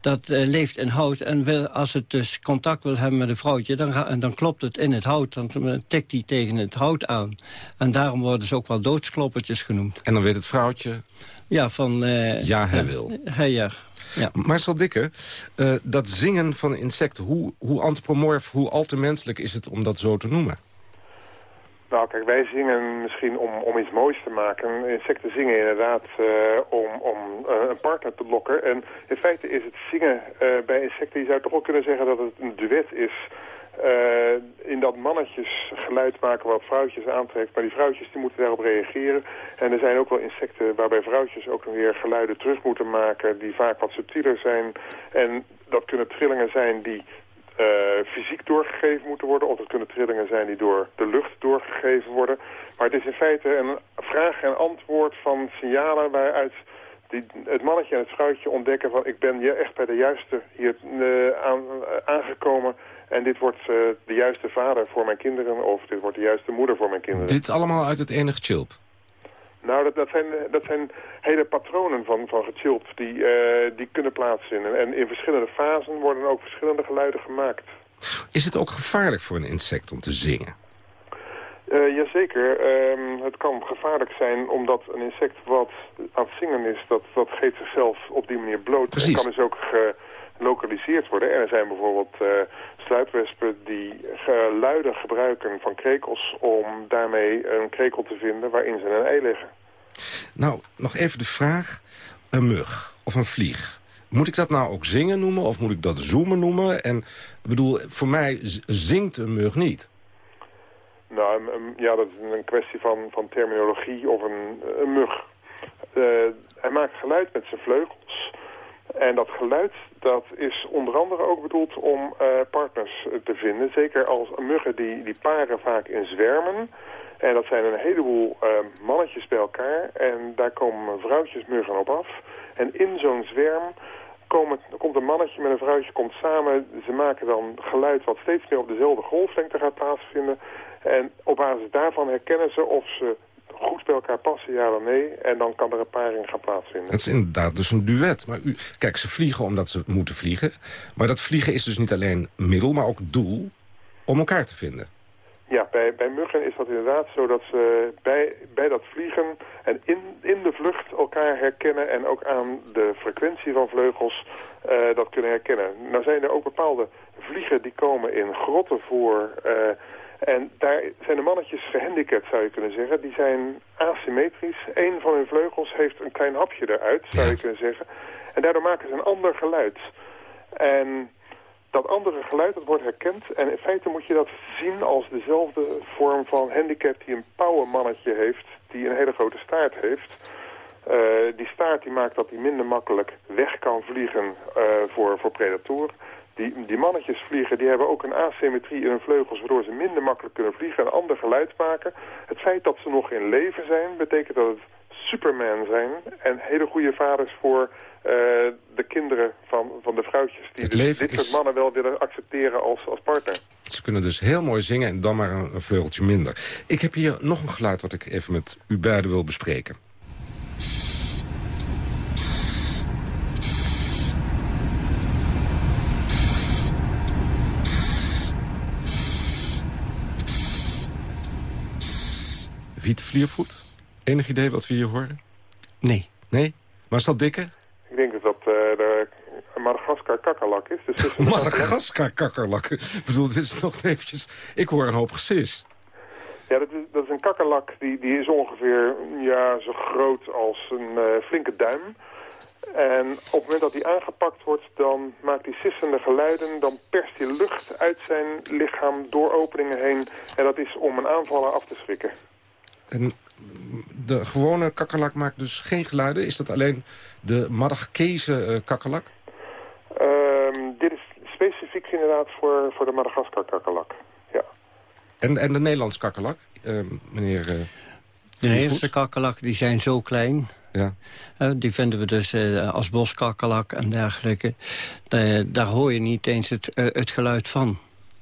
Dat leeft in hout en wil, als het dus contact wil hebben met een vrouwtje... dan, ga, dan klopt het in het hout, dan tikt hij tegen het hout aan. En daarom worden ze ook wel doodskloppertjes genoemd. En dan weet het vrouwtje... Ja, van... ja, hij wil. Hij, ja. Ja. Marcel Dikke, uh, dat zingen van insecten, hoe, hoe antropomorf, hoe al te menselijk is het om dat zo te noemen? Nou, kijk, wij zingen misschien om, om iets moois te maken. Insecten zingen inderdaad uh, om, om uh, een partner te lokken. En in feite is het zingen bij insecten, je zou toch wel kunnen zeggen dat het een duet is... Uh, in dat mannetjes geluid maken wat vrouwtjes aantrekt. Maar die vrouwtjes die moeten daarop reageren. En er zijn ook wel insecten waarbij vrouwtjes ook weer geluiden terug moeten maken... die vaak wat subtieler zijn. En dat kunnen trillingen zijn die uh, fysiek doorgegeven moeten worden... of het kunnen trillingen zijn die door de lucht doorgegeven worden. Maar het is in feite een vraag en antwoord van signalen waaruit... Het mannetje en het vrouwtje ontdekken van... ik ben hier echt bij de juiste hier aan, aangekomen... En dit wordt uh, de juiste vader voor mijn kinderen of dit wordt de juiste moeder voor mijn kinderen. Dit allemaal uit het enige chilp? Nou, dat, dat, zijn, dat zijn hele patronen van, van gechilp die, uh, die kunnen plaatsvinden. En in verschillende fasen worden ook verschillende geluiden gemaakt. Is het ook gevaarlijk voor een insect om te zingen? Uh, jazeker. Um, het kan gevaarlijk zijn omdat een insect wat aan het zingen is... dat, dat geeft zichzelf op die manier bloot. Precies. En kan dus ook ge, gelokaliseerd worden. En er zijn bijvoorbeeld uh, sluipwespen die geluiden gebruiken van krekels... om daarmee een krekel te vinden waarin ze een ei leggen. Nou, nog even de vraag. Een mug of een vlieg. Moet ik dat nou ook zingen noemen of moet ik dat zoomen noemen? En ik bedoel, voor mij zingt een mug niet. Nou, ja, dat is een kwestie van, van terminologie of een, een mug. Uh, hij maakt geluid met zijn vleugels... En dat geluid dat is onder andere ook bedoeld om uh, partners te vinden. Zeker als muggen die, die paren vaak in zwermen. En dat zijn een heleboel uh, mannetjes bij elkaar. En daar komen vrouwtjesmuggen op af. En in zo'n zwerm komt een mannetje met een vrouwtje komt samen. Ze maken dan geluid wat steeds meer op dezelfde golflengte gaat plaatsvinden. En op basis daarvan herkennen ze of ze goed bij elkaar passen, ja of nee. En dan kan er een paring gaan plaatsvinden. Het is inderdaad dus een duet. Maar u, kijk, ze vliegen omdat ze moeten vliegen. Maar dat vliegen is dus niet alleen middel, maar ook doel om elkaar te vinden. Ja, bij, bij muggen is dat inderdaad zo dat ze bij, bij dat vliegen en in, in de vlucht elkaar herkennen en ook aan de frequentie van vleugels uh, dat kunnen herkennen. Nou zijn er ook bepaalde vliegen die komen in grotten voor uh, en daar zijn de mannetjes gehandicapt zou je kunnen zeggen. Die zijn asymmetrisch. Eén van hun vleugels heeft een klein hapje eruit zou je kunnen zeggen. En daardoor maken ze een ander geluid. En dat andere geluid dat wordt herkend. En in feite moet je dat zien als dezelfde vorm van handicap die een pauwenmannetje heeft. Die een hele grote staart heeft. Uh, die staart die maakt dat hij minder makkelijk weg kan vliegen uh, voor, voor predatoren. Die, die mannetjes vliegen, die hebben ook een asymmetrie in hun vleugels... waardoor ze minder makkelijk kunnen vliegen, een ander geluid maken. Het feit dat ze nog in leven zijn, betekent dat het Superman zijn... en hele goede vaders voor uh, de kinderen van, van de vrouwtjes... die dus dit soort mannen wel willen accepteren als, als partner. Ze kunnen dus heel mooi zingen en dan maar een, een vleugeltje minder. Ik heb hier nog een geluid wat ik even met u beiden wil bespreken. Wiet Vliervoet? Enig idee wat we hier horen? Nee. Nee? Maar is dat dikke? Ik denk dat dat uh, de Madagaskar kakkerlak is. Dus <laughs> Madagaskar kakkerlak? Ik bedoel, dit is nog eventjes... Ik hoor een hoop gesis. Ja, dat is, dat is een kakkerlak die, die is ongeveer ja, zo groot als een uh, flinke duim. En op het moment dat hij aangepakt wordt, dan maakt hij sissende geluiden. Dan perst hij lucht uit zijn lichaam door openingen heen. En dat is om een aanvaller af te schrikken. En de gewone kakkerlak maakt dus geen geluiden? Is dat alleen de Madagkese uh, kakkerlak? Um, dit is specifiek inderdaad voor, voor de Madagaskar kakkerlak. Ja. En, en de Nederlandse kakkerlak, uh, meneer... Uh, de Nederlandse kakkerlak die zijn zo klein. Ja. Uh, die vinden we dus uh, als boskakkerlak en dergelijke. daar hoor je niet eens het, het geluid van.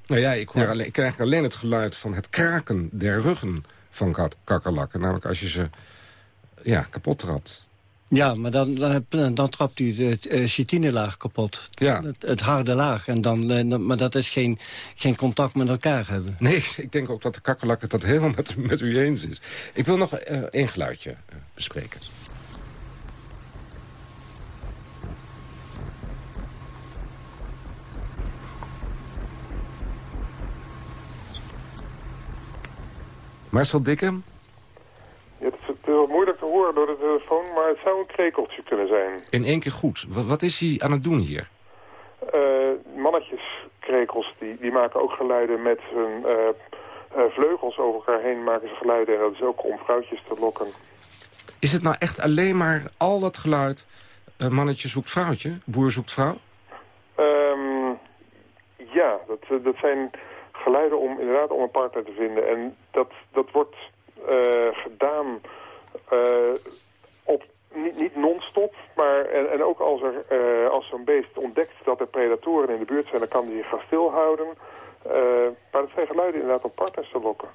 Nou ja, ik, hoor ja. Alleen, ik krijg alleen het geluid van het kraken der ruggen van kakkerlakken. Namelijk als je ze ja, kapot trapt. Ja, maar dan, dan, dan trapt u het uh, chitinelaag kapot. Ja. Het, het, harde laag. En dan, uh, maar dat is geen, geen contact met elkaar hebben. Nee, <laughs> ik denk ook dat de kakkerlak het dat helemaal met, met u eens is. Ik wil nog uh, één geluidje bespreken. Marcel Dikke? Ja, het, is, het is moeilijk te horen door de telefoon, maar het zou een krekeltje kunnen zijn. In één keer goed. Wat, wat is hij aan het doen hier? Uh, mannetjeskrekels, die, die maken ook geluiden met hun vleugels over elkaar heen maken ze geluiden. En dat is ook om vrouwtjes te lokken. Is het nou echt alleen maar al dat geluid, mannetje zoekt vrouwtje, boer zoekt vrouw? Um, ja, dat, dat zijn geluiden om inderdaad om een partner te vinden. En dat, dat wordt uh, gedaan uh, op, niet, niet non-stop, maar en, en ook als, er, uh, als zo'n beest ontdekt dat er predatoren in de buurt zijn, dan kan die gaan stilhouden. maar dat zijn geluiden inderdaad om partners te lokken.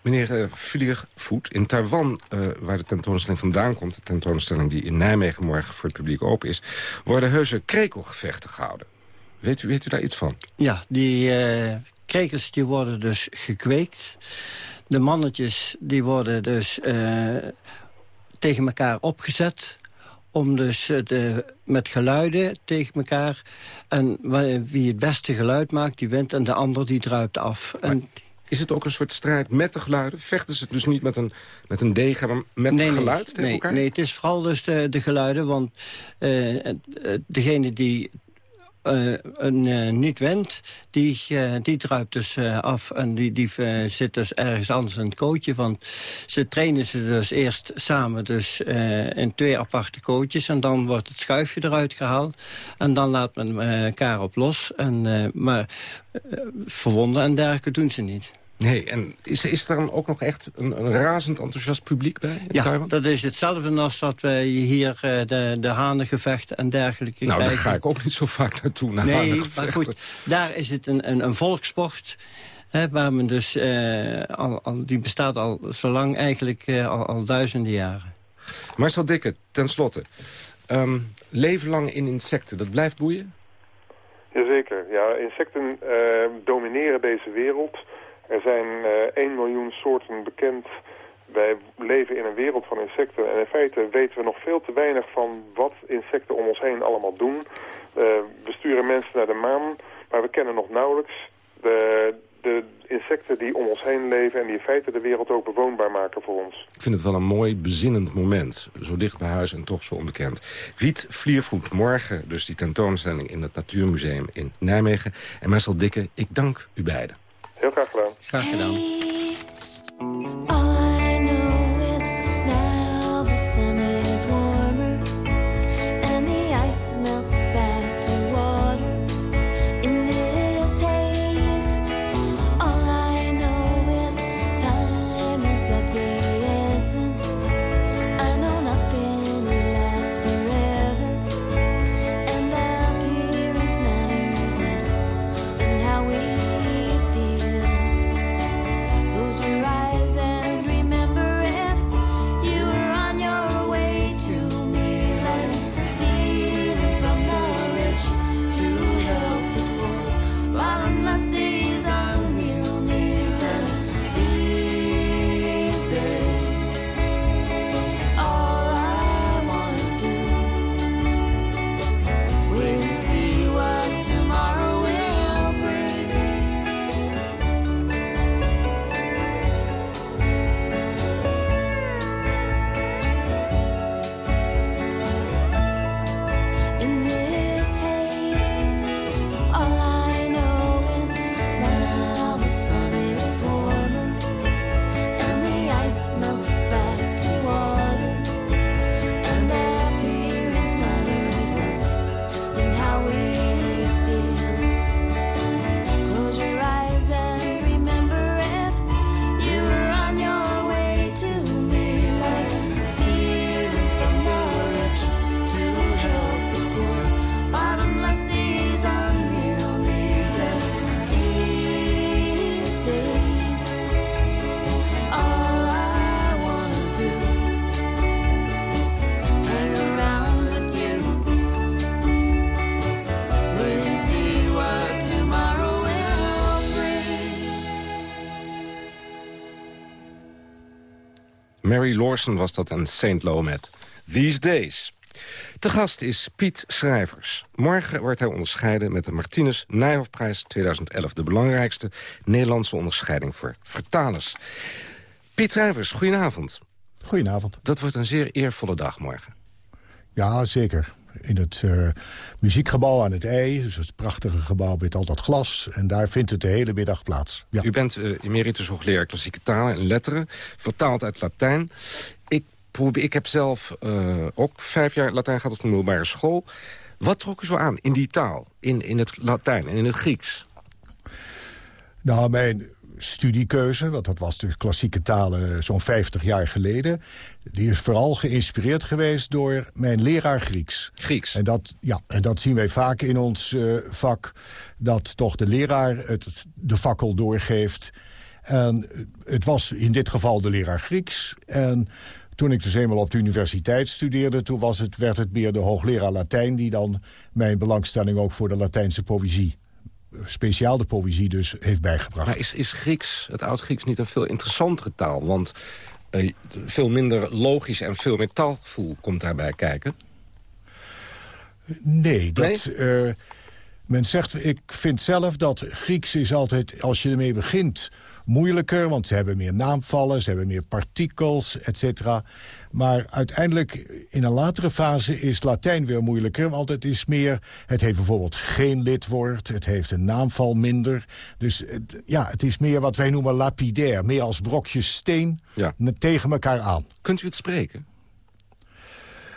Meneer uh, Vliervoet, in Taiwan, uh, waar de tentoonstelling vandaan komt... de tentoonstelling die in Nijmegen morgen voor het publiek open is... worden heuse krekelgevechten gehouden. Weet u, weet u daar iets van? Ja, die uh, krekels die worden dus gekweekt. De mannetjes die worden dus uh, tegen elkaar opgezet om dus de, met geluiden tegen elkaar... en wie het beste geluid maakt, die wint en de ander die druipt af. En, is het ook een soort strijd met de geluiden? Vechten ze dus niet met een, met een degen, maar met nee, geluid nee, tegen nee, elkaar? Nee, het is vooral dus de, de geluiden, want uh, degene die uh, een uh, niet wint, die, uh, die druipt dus af. En die, die zit dus ergens anders in het kootje. Want ze trainen ze dus eerst samen dus, in twee aparte kootjes. En dan wordt het schuifje eruit gehaald. En dan laat men elkaar op los. En, maar verwonden en dergelijke doen ze niet. Nee, en is, is er dan ook nog echt een, een razend enthousiast publiek bij in Ja, Taiwan? dat is hetzelfde als dat wij hier eh, de, de hanengevechten en dergelijke Nou, daar ga ik ook niet zo vaak naartoe, naar nee, maar goed, daar is het een, een, een volkssport. Hè, waar men dus, eh, al, al, die bestaat al zo lang eigenlijk eh, al, al duizenden jaren. Marcel Dikke, tenslotte. Ehm leven lang in insecten, dat blijft boeien? Jazeker. Ja, insecten eh, domineren deze wereld. Er zijn eh 1 miljoen soorten bekend. Wij leven in een wereld van insecten. En in feite weten we nog veel te weinig van wat insecten om ons heen allemaal doen. Eh, we sturen mensen naar de maan, maar we kennen nog nauwelijks de, de insecten die om ons heen leven... en die in feite de wereld ook bewoonbaar maken voor ons. Ik vind het wel een mooi, bezinnend moment. Zo dicht bij huis en toch zo onbekend. Wiet Vliervoet, morgen dus die tentoonstelling in het Natuurmuseum in Nijmegen. En Marcel Dikke, ik dank u beiden. Heel graag gedaan. Graag gedaan. Mary Lawson was dat en St. Lo met These Days. Te gast is Piet Schrijvers. Morgen wordt hij onderscheiden met de Martinus Nijhoffprijs 2011. De belangrijkste Nederlandse onderscheiding voor vertalers. Piet Schrijvers, goedenavond. Goedenavond. Dat wordt een zeer eervolle dag morgen. Ja, zeker. In het eh, muziekgebouw aan het IJ, dus het prachtige gebouw met al dat glas. En daar vindt het de hele middag plaats. Ja. U bent eh, emeritus hoogleraar klassieke talen en letteren, vertaald uit Latijn. Ik, probeer, ik heb zelf eh, ook vijf jaar Latijn gehad op de middelbare school. Wat trok u zo aan in die taal, in, in het Latijn en in het Grieks? Nou, mijn studiekeuze, want dat was de klassieke talen zo'n 50 jaar geleden... die is vooral geïnspireerd geweest door mijn leraar Grieks. Grieks? En dat, ja, en dat zien wij vaak in ons eh, vak, dat toch de leraar het, de fakkel doorgeeft. En het was in dit geval de leraar Grieks. En toen ik dus eenmaal op de universiteit studeerde... toen was het, werd het meer de hoogleraar Latijn... die dan mijn belangstelling ook voor de Latijnse poëzie speciaal de poëzie dus heeft bijgebracht. Maar is, is Grieks, het Oud-Grieks niet een veel interessantere taal? Want eh, veel minder logisch en veel meer taalgevoel komt daarbij kijken. Nee, dat... eh, men zegt, ik vind zelf dat Grieks is altijd, als je ermee begint, moeilijker. Want ze hebben meer naamvallen, ze hebben meer partikels, et cetera. Maar uiteindelijk, in een latere fase, is Latijn weer moeilijker. Want het is meer, het heeft bijvoorbeeld geen lidwoord. Het heeft een naamval minder. Dus het, ja, het is meer wat wij noemen lapidair. Meer als brokjes steen Ja. tegen elkaar aan. Kunt u het spreken?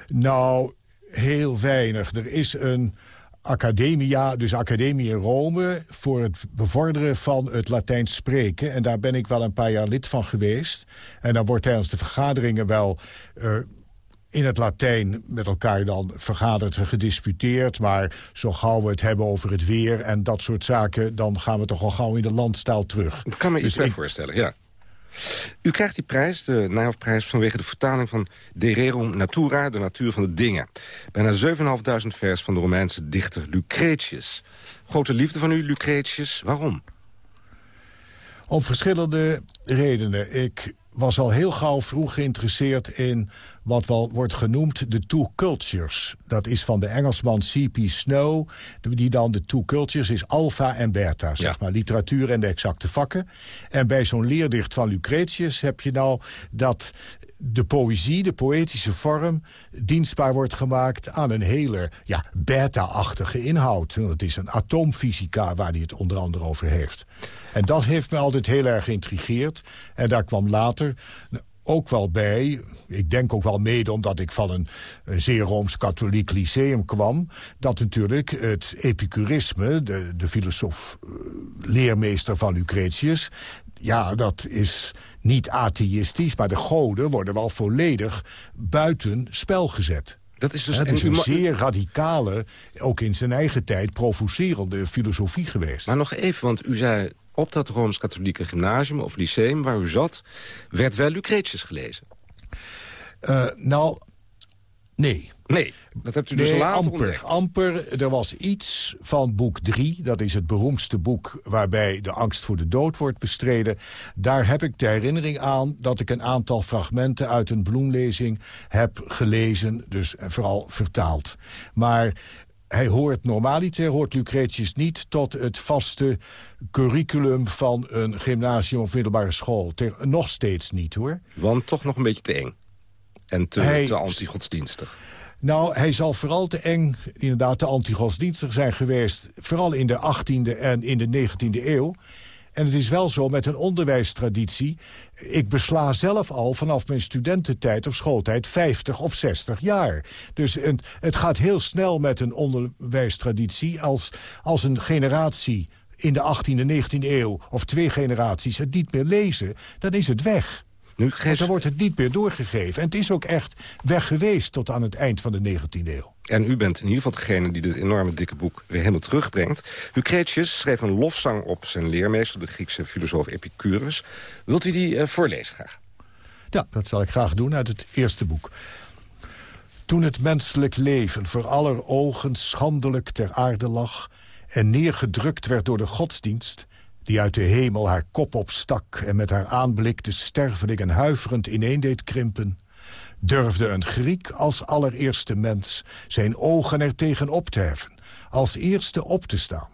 Nou, heel weinig. Er is een academia, dus academie in Rome... voor het bevorderen van het Latijns spreken. En daar ben ik wel een paar jaar lid van geweest. En dan wordt tijdens de vergaderingen wel... Uh, in het Latijn met elkaar dan vergaderd en gedisputeerd. Maar zo gauw we het hebben over het weer en dat soort zaken... dan gaan we toch al gauw in de landstaal terug. Dat kan me iets dus bij ik... voorstellen, ja. U krijgt die prijs, de Nijhoffprijs, vanwege de vertaling van De Rerum Natura, de natuur van de dingen. Bijna 7.500 vers van de Romeinse dichter Lucretius. Grote liefde van u, Lucretius. Waarom? Om verschillende redenen. Ik was al heel gauw vroeg geïnteresseerd in wat wel wordt genoemd de two cultures. Dat is van de Engelsman C.P. Snow, die dan de two cultures is alpha en beta, zeg maar. Literatuur en de exacte vakken. En bij zo'n leerdicht van Lucretius heb je nou dat de poëzie, de poëtische vorm... dienstbaar wordt gemaakt aan een hele ja, beta-achtige inhoud. Het is een atoomfysica waar hij het onder andere over heeft. En dat heeft me altijd heel erg geïntrigeerd. En daar kwam later ook wel bij, ik denk ook wel mede omdat ik van een, zeer Rooms-Katholiek lyceum kwam... dat natuurlijk het epicurisme, de, de filosoof, uh, leermeester van Lucretius... ja, dat is niet atheïstisch, maar de goden worden wel volledig buiten spel gezet. Dat is dus het is een zeer radicale, ook in zijn eigen tijd, provocerende filosofie geweest. Maar nog even, want u zei op dat Rooms-Katholieke gymnasium of lyceum waar u zat... werd wel Lucretius gelezen? Uh, nou, nee. Nee, dat hebt u dus nee, later amper, ontdekt. amper. Er was iets van boek 3. Dat is het beroemdste boek waarbij de angst voor de dood wordt bestreden. Daar heb ik de herinnering aan dat ik een aantal fragmenten... uit een bloemlezing heb gelezen, dus vooral vertaald. Maar hij hoort normaliter, hoort Lucretius niet... tot het vaste curriculum van een gymnasium of middelbare school. Ter, nog steeds niet, hoor. Want toch nog een beetje te eng. En te, hij, te antigodsdienstig. Nou, hij zal vooral te eng, inderdaad, te antigodsdienstig zijn geweest. Vooral in de 18e en in de 19e eeuw. En het is wel zo met een onderwijstraditie. Ik besla zelf al vanaf mijn studententijd of schooltijd 50 of 60 jaar. Dus het, gaat heel snel met een onderwijstraditie als, als een generatie in de 18e, 19e eeuw... of twee generaties het niet meer lezen, dan is het weg. Nu, Want dan wordt het niet meer doorgegeven. En het is ook echt weg geweest tot aan het eind van de 19e eeuw. En u bent in ieder geval degene die dit enorme dikke boek weer helemaal terugbrengt. Lucretius schreef een lofzang op zijn leermeester, de Griekse filosoof Epicurus. Wilt u die uh, voorlezen graag? Ja, dat zal ik graag doen uit het eerste boek. Toen het menselijk leven voor aller ogen schandelijk ter aarde lag... en neergedrukt werd door de godsdienst die uit de hemel haar kop opstak... en met haar aanblik de stervelingen huiverend ineen deed krimpen... durfde een Griek als allereerste mens zijn ogen er tegen op te heffen... als eerste op te staan.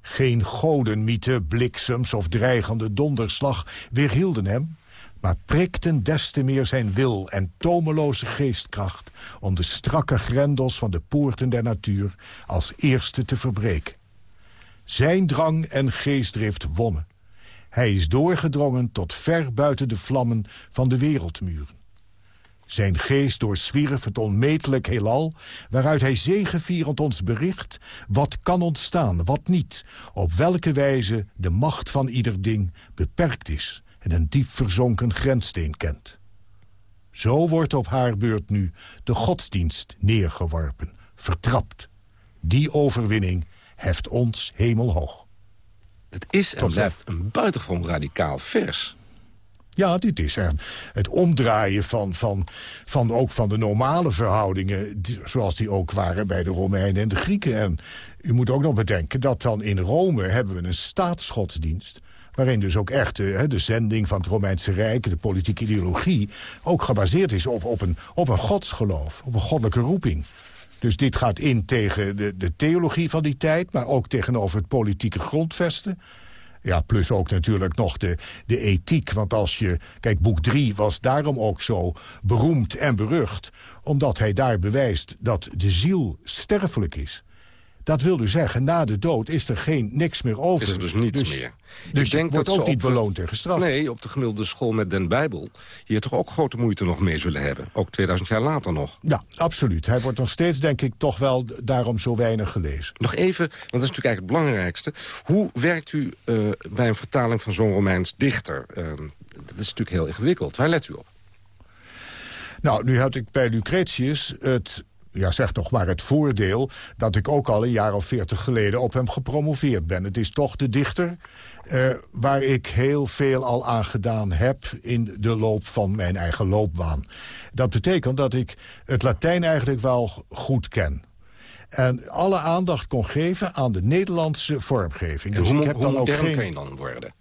Geen godenmythe, bliksems of dreigende donderslag weerhielden hem... maar prikten des te meer zijn wil en tomeloze geestkracht... om de strakke grendels van de poorten der natuur als eerste te verbreken. Zijn drang en geestdrift wonnen. Hij is doorgedrongen tot ver buiten de vlammen van de wereldmuren. Zijn geest doorzwierf het onmetelijk heelal... waaruit hij zegevierend ons bericht... wat kan ontstaan, wat niet... op welke wijze de macht van ieder ding beperkt is... en een diep verzonken grenssteen kent. Zo wordt op haar beurt nu de godsdienst neergeworpen, vertrapt. Die overwinning heft ons hemelhoog. Het is en blijft een buitengewoon radicaal vers. Ja, dit is er. Het omdraaien van, van, van ook van de normale verhoudingen... zoals die ook waren bij de Romeinen en de Grieken. En u moet ook nog bedenken dat dan in Rome hebben we een staatsgodsdienst waarin dus ook echt de, de zending van het Romeinse Rijk... de politieke ideologie, ook gebaseerd is op, op, een, op een godsgeloof, op een goddelijke roeping. Dus dit gaat in tegen de, de theologie van die tijd... maar ook tegenover het politieke grondvesten. Ja, plus ook natuurlijk nog de, de ethiek. Want als je... Kijk, boek 3 was daarom ook zo beroemd en berucht... omdat hij daar bewijst dat de ziel sterfelijk is. Dat wil dus zeggen, na de dood is er geen niks meer over. Is er dus niets meer. Dus Ik denk wordt dat ook niet beloond en gestraft. Nee, op de gemiddelde school met Den Bijbel... hier toch ook grote moeite nog mee zullen hebben. Ook 2000 jaar later nog. Ja, absoluut. Hij wordt nog steeds, denk ik, toch wel daarom zo weinig gelezen. Nog even, want dat is natuurlijk eigenlijk het belangrijkste. Hoe werkt u eh, bij een vertaling van zo'n Romeins dichter? Eh, dat is natuurlijk heel ingewikkeld. Waar let u op? Nou, nu had ik bij Lucretius het, ja zeg nog maar het voordeel... dat ik ook al een jaar of veertig geleden op hem gepromoveerd ben. Het is toch de dichter eh, waar ik heel veel al aan gedaan heb... in de loop van mijn eigen loopbaan. Dat betekent dat ik het Latijn eigenlijk wel goed ken. En alle aandacht kon geven aan de Nederlandse vormgeving. En dus hoe, ik heb hoe dan ook geen... kan je dan worden?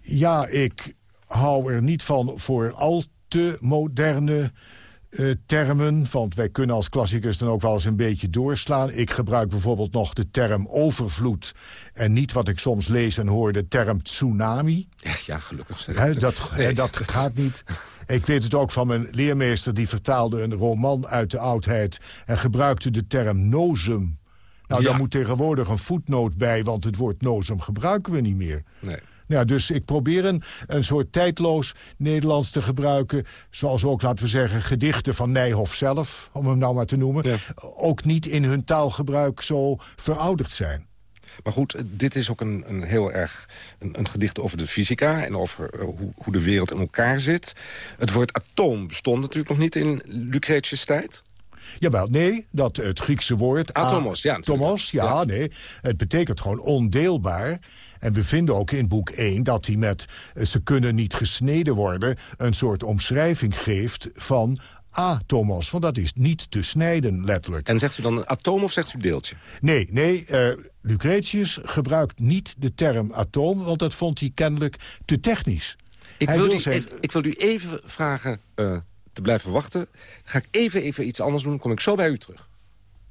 Ja, ik hou er niet van voor al te moderne eh, termen. Want wij kunnen als klassicus dan ook wel eens een beetje doorslaan. Ik gebruik bijvoorbeeld nog de term overvloed... en niet wat ik soms lees en hoor, de term tsunami. Ja, gelukkig. Dat, Nee, dat gaat niet. Ik weet het ook van mijn leermeester... die vertaalde een roman uit de oudheid... en gebruikte de term nozem. Nou, Ja. daar moet tegenwoordig een voetnoot bij... want het woord nozem gebruiken we niet meer. Nee. Dus ik probeer een, een soort tijdloos Nederlands te gebruiken. Zoals ook, laten we zeggen, gedichten van Nijhoff zelf... om hem nou maar te noemen. Ook niet in hun taalgebruik zo verouderd zijn. Maar goed, dit is ook een, een heel erg een, een gedicht over de fysica... en over eh, hoe, hoe de wereld in elkaar zit. Het woord atoom bestond natuurlijk nog niet in Lucretius' tijd. Jawel, nee, dat het Griekse woord... Atomos, ja. Atomos, ja, Ja. nee. Het betekent gewoon ondeelbaar. En we vinden ook in boek 1 dat hij met... eh, ze kunnen niet gesneden worden... een soort omschrijving geeft van atomos. Want dat is niet te snijden, letterlijk. En zegt u dan een atoom of zegt u deeltje? Nee, nee, eh, Lucretius gebruikt niet de term atoom... want dat vond hij kennelijk te technisch. Ik Hij wil, wil u zijn- even, ik wil u even vragen eh, te blijven wachten. Dan ga ik even, even iets anders doen, dan kom ik zo bij u terug.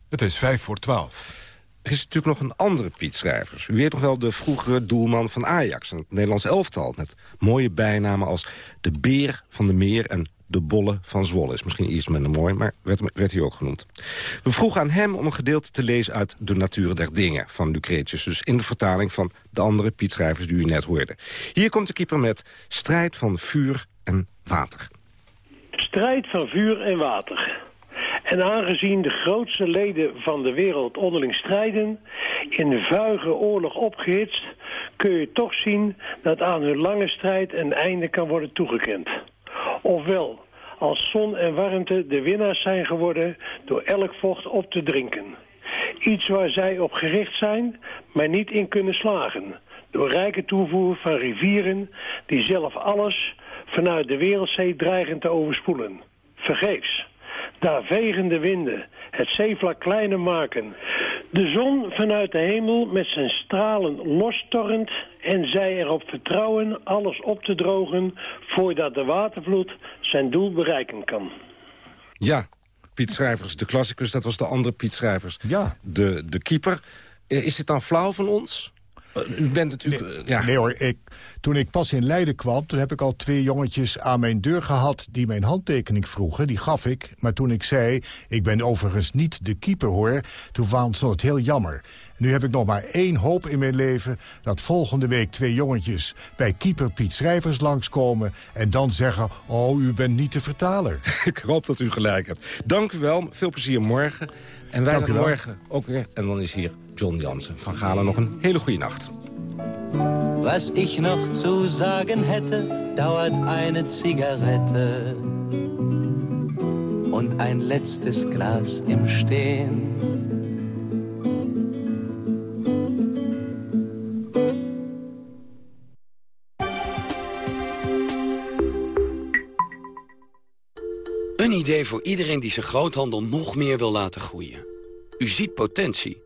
Het is vijf voor twaalf. Er is natuurlijk nog een andere Piet Schrijvers. U weet nog wel de vroegere doelman van Ajax... en het Nederlands elftal... met mooie bijnamen als de Beer van de Meer... en de Bolle van Zwolle. Is misschien iets minder mooi, maar werd, werd hij ook genoemd. We vroegen aan hem om een gedeelte te lezen uit De Natuur der Dingen van Lucretius. Dus in de vertaling van de andere Piet Schrijvers die u net hoorde. Hier komt de keeper met Strijd van vuur en water. Strijd van vuur en water. En aangezien de grootste leden van de wereld onderling strijden, in vuige oorlog opgehitst, kun je toch zien dat aan hun lange strijd een einde kan worden toegekend. Ofwel, als zon en warmte de winnaars zijn geworden door elk vocht op te drinken. Iets waar zij op gericht zijn, maar niet in kunnen slagen. Door rijke toevoer van rivieren die zelf alles vanuit de wereldzee dreigen te overspoelen. Vergeefs. Daar vegen de winden, het zeevlak kleiner maken. De zon vanuit de hemel met zijn stralen lostorrent... en zij erop vertrouwen alles op te drogen... voordat de watervloed zijn doel bereiken kan. Ja, Piet Schrijvers, de klassicus, dat was de andere Piet Schrijvers. Ja. De, de keeper. Eh, Is dit dan flauw van ons? Eh, U bent natuurlijk... eh, ja. Nee hoor, ik, toen ik pas in Leiden kwam... toen heb ik al twee jongetjes aan mijn deur gehad... die mijn handtekening vroegen, die gaf ik. Maar toen ik zei, ik ben overigens niet de keeper hoor... toen vonden ze het heel jammer. Nu heb ik nog maar één hoop in mijn leven... dat volgende week twee jongetjes bij keeper Piet Schrijvers langskomen... en dan zeggen, oh, u bent niet de vertaler. <laughs> Ik hoop dat u gelijk hebt. Dank u wel, veel plezier morgen. En wij zijn morgen ook weer. En dan is hier John Jansen van Galen nog een hele goede nacht. Was ich noch zu sagen hätte, dauert eine Zigarette und ein letztes Glas im Stehen. Een idee voor iedereen die zijn groothandel nog meer wil laten groeien. U ziet potentie,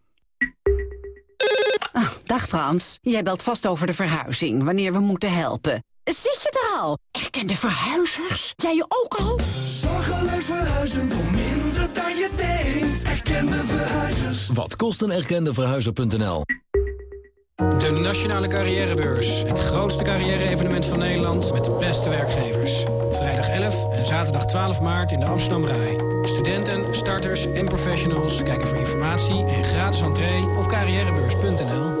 Dag Frans, jij belt vast over de verhuizing, wanneer we moeten helpen. Zit je er al? Erkende verhuizers? Jij je ook al? Zorgeloos verhuizen voor minder dan je denkt. Erkende verhuizers. Wat kost een erkende verhuizer.nl? De Nationale Carrièrebeurs. Het grootste carrière-evenement van Nederland met de beste werkgevers. Vrijdag 11 en zaterdag 12 maart in de Amsterdam Rai. Studenten, starters en professionals kijken voor informatie en gratis entree op carrièrebeurs.nl.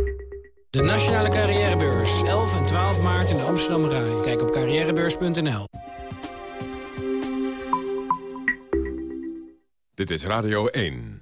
De Nationale Carrièrebeurs. 11 en 12 maart in de Amsterdam Rai. Kijk op carrièrebeurs.nl. Dit is Radio 1.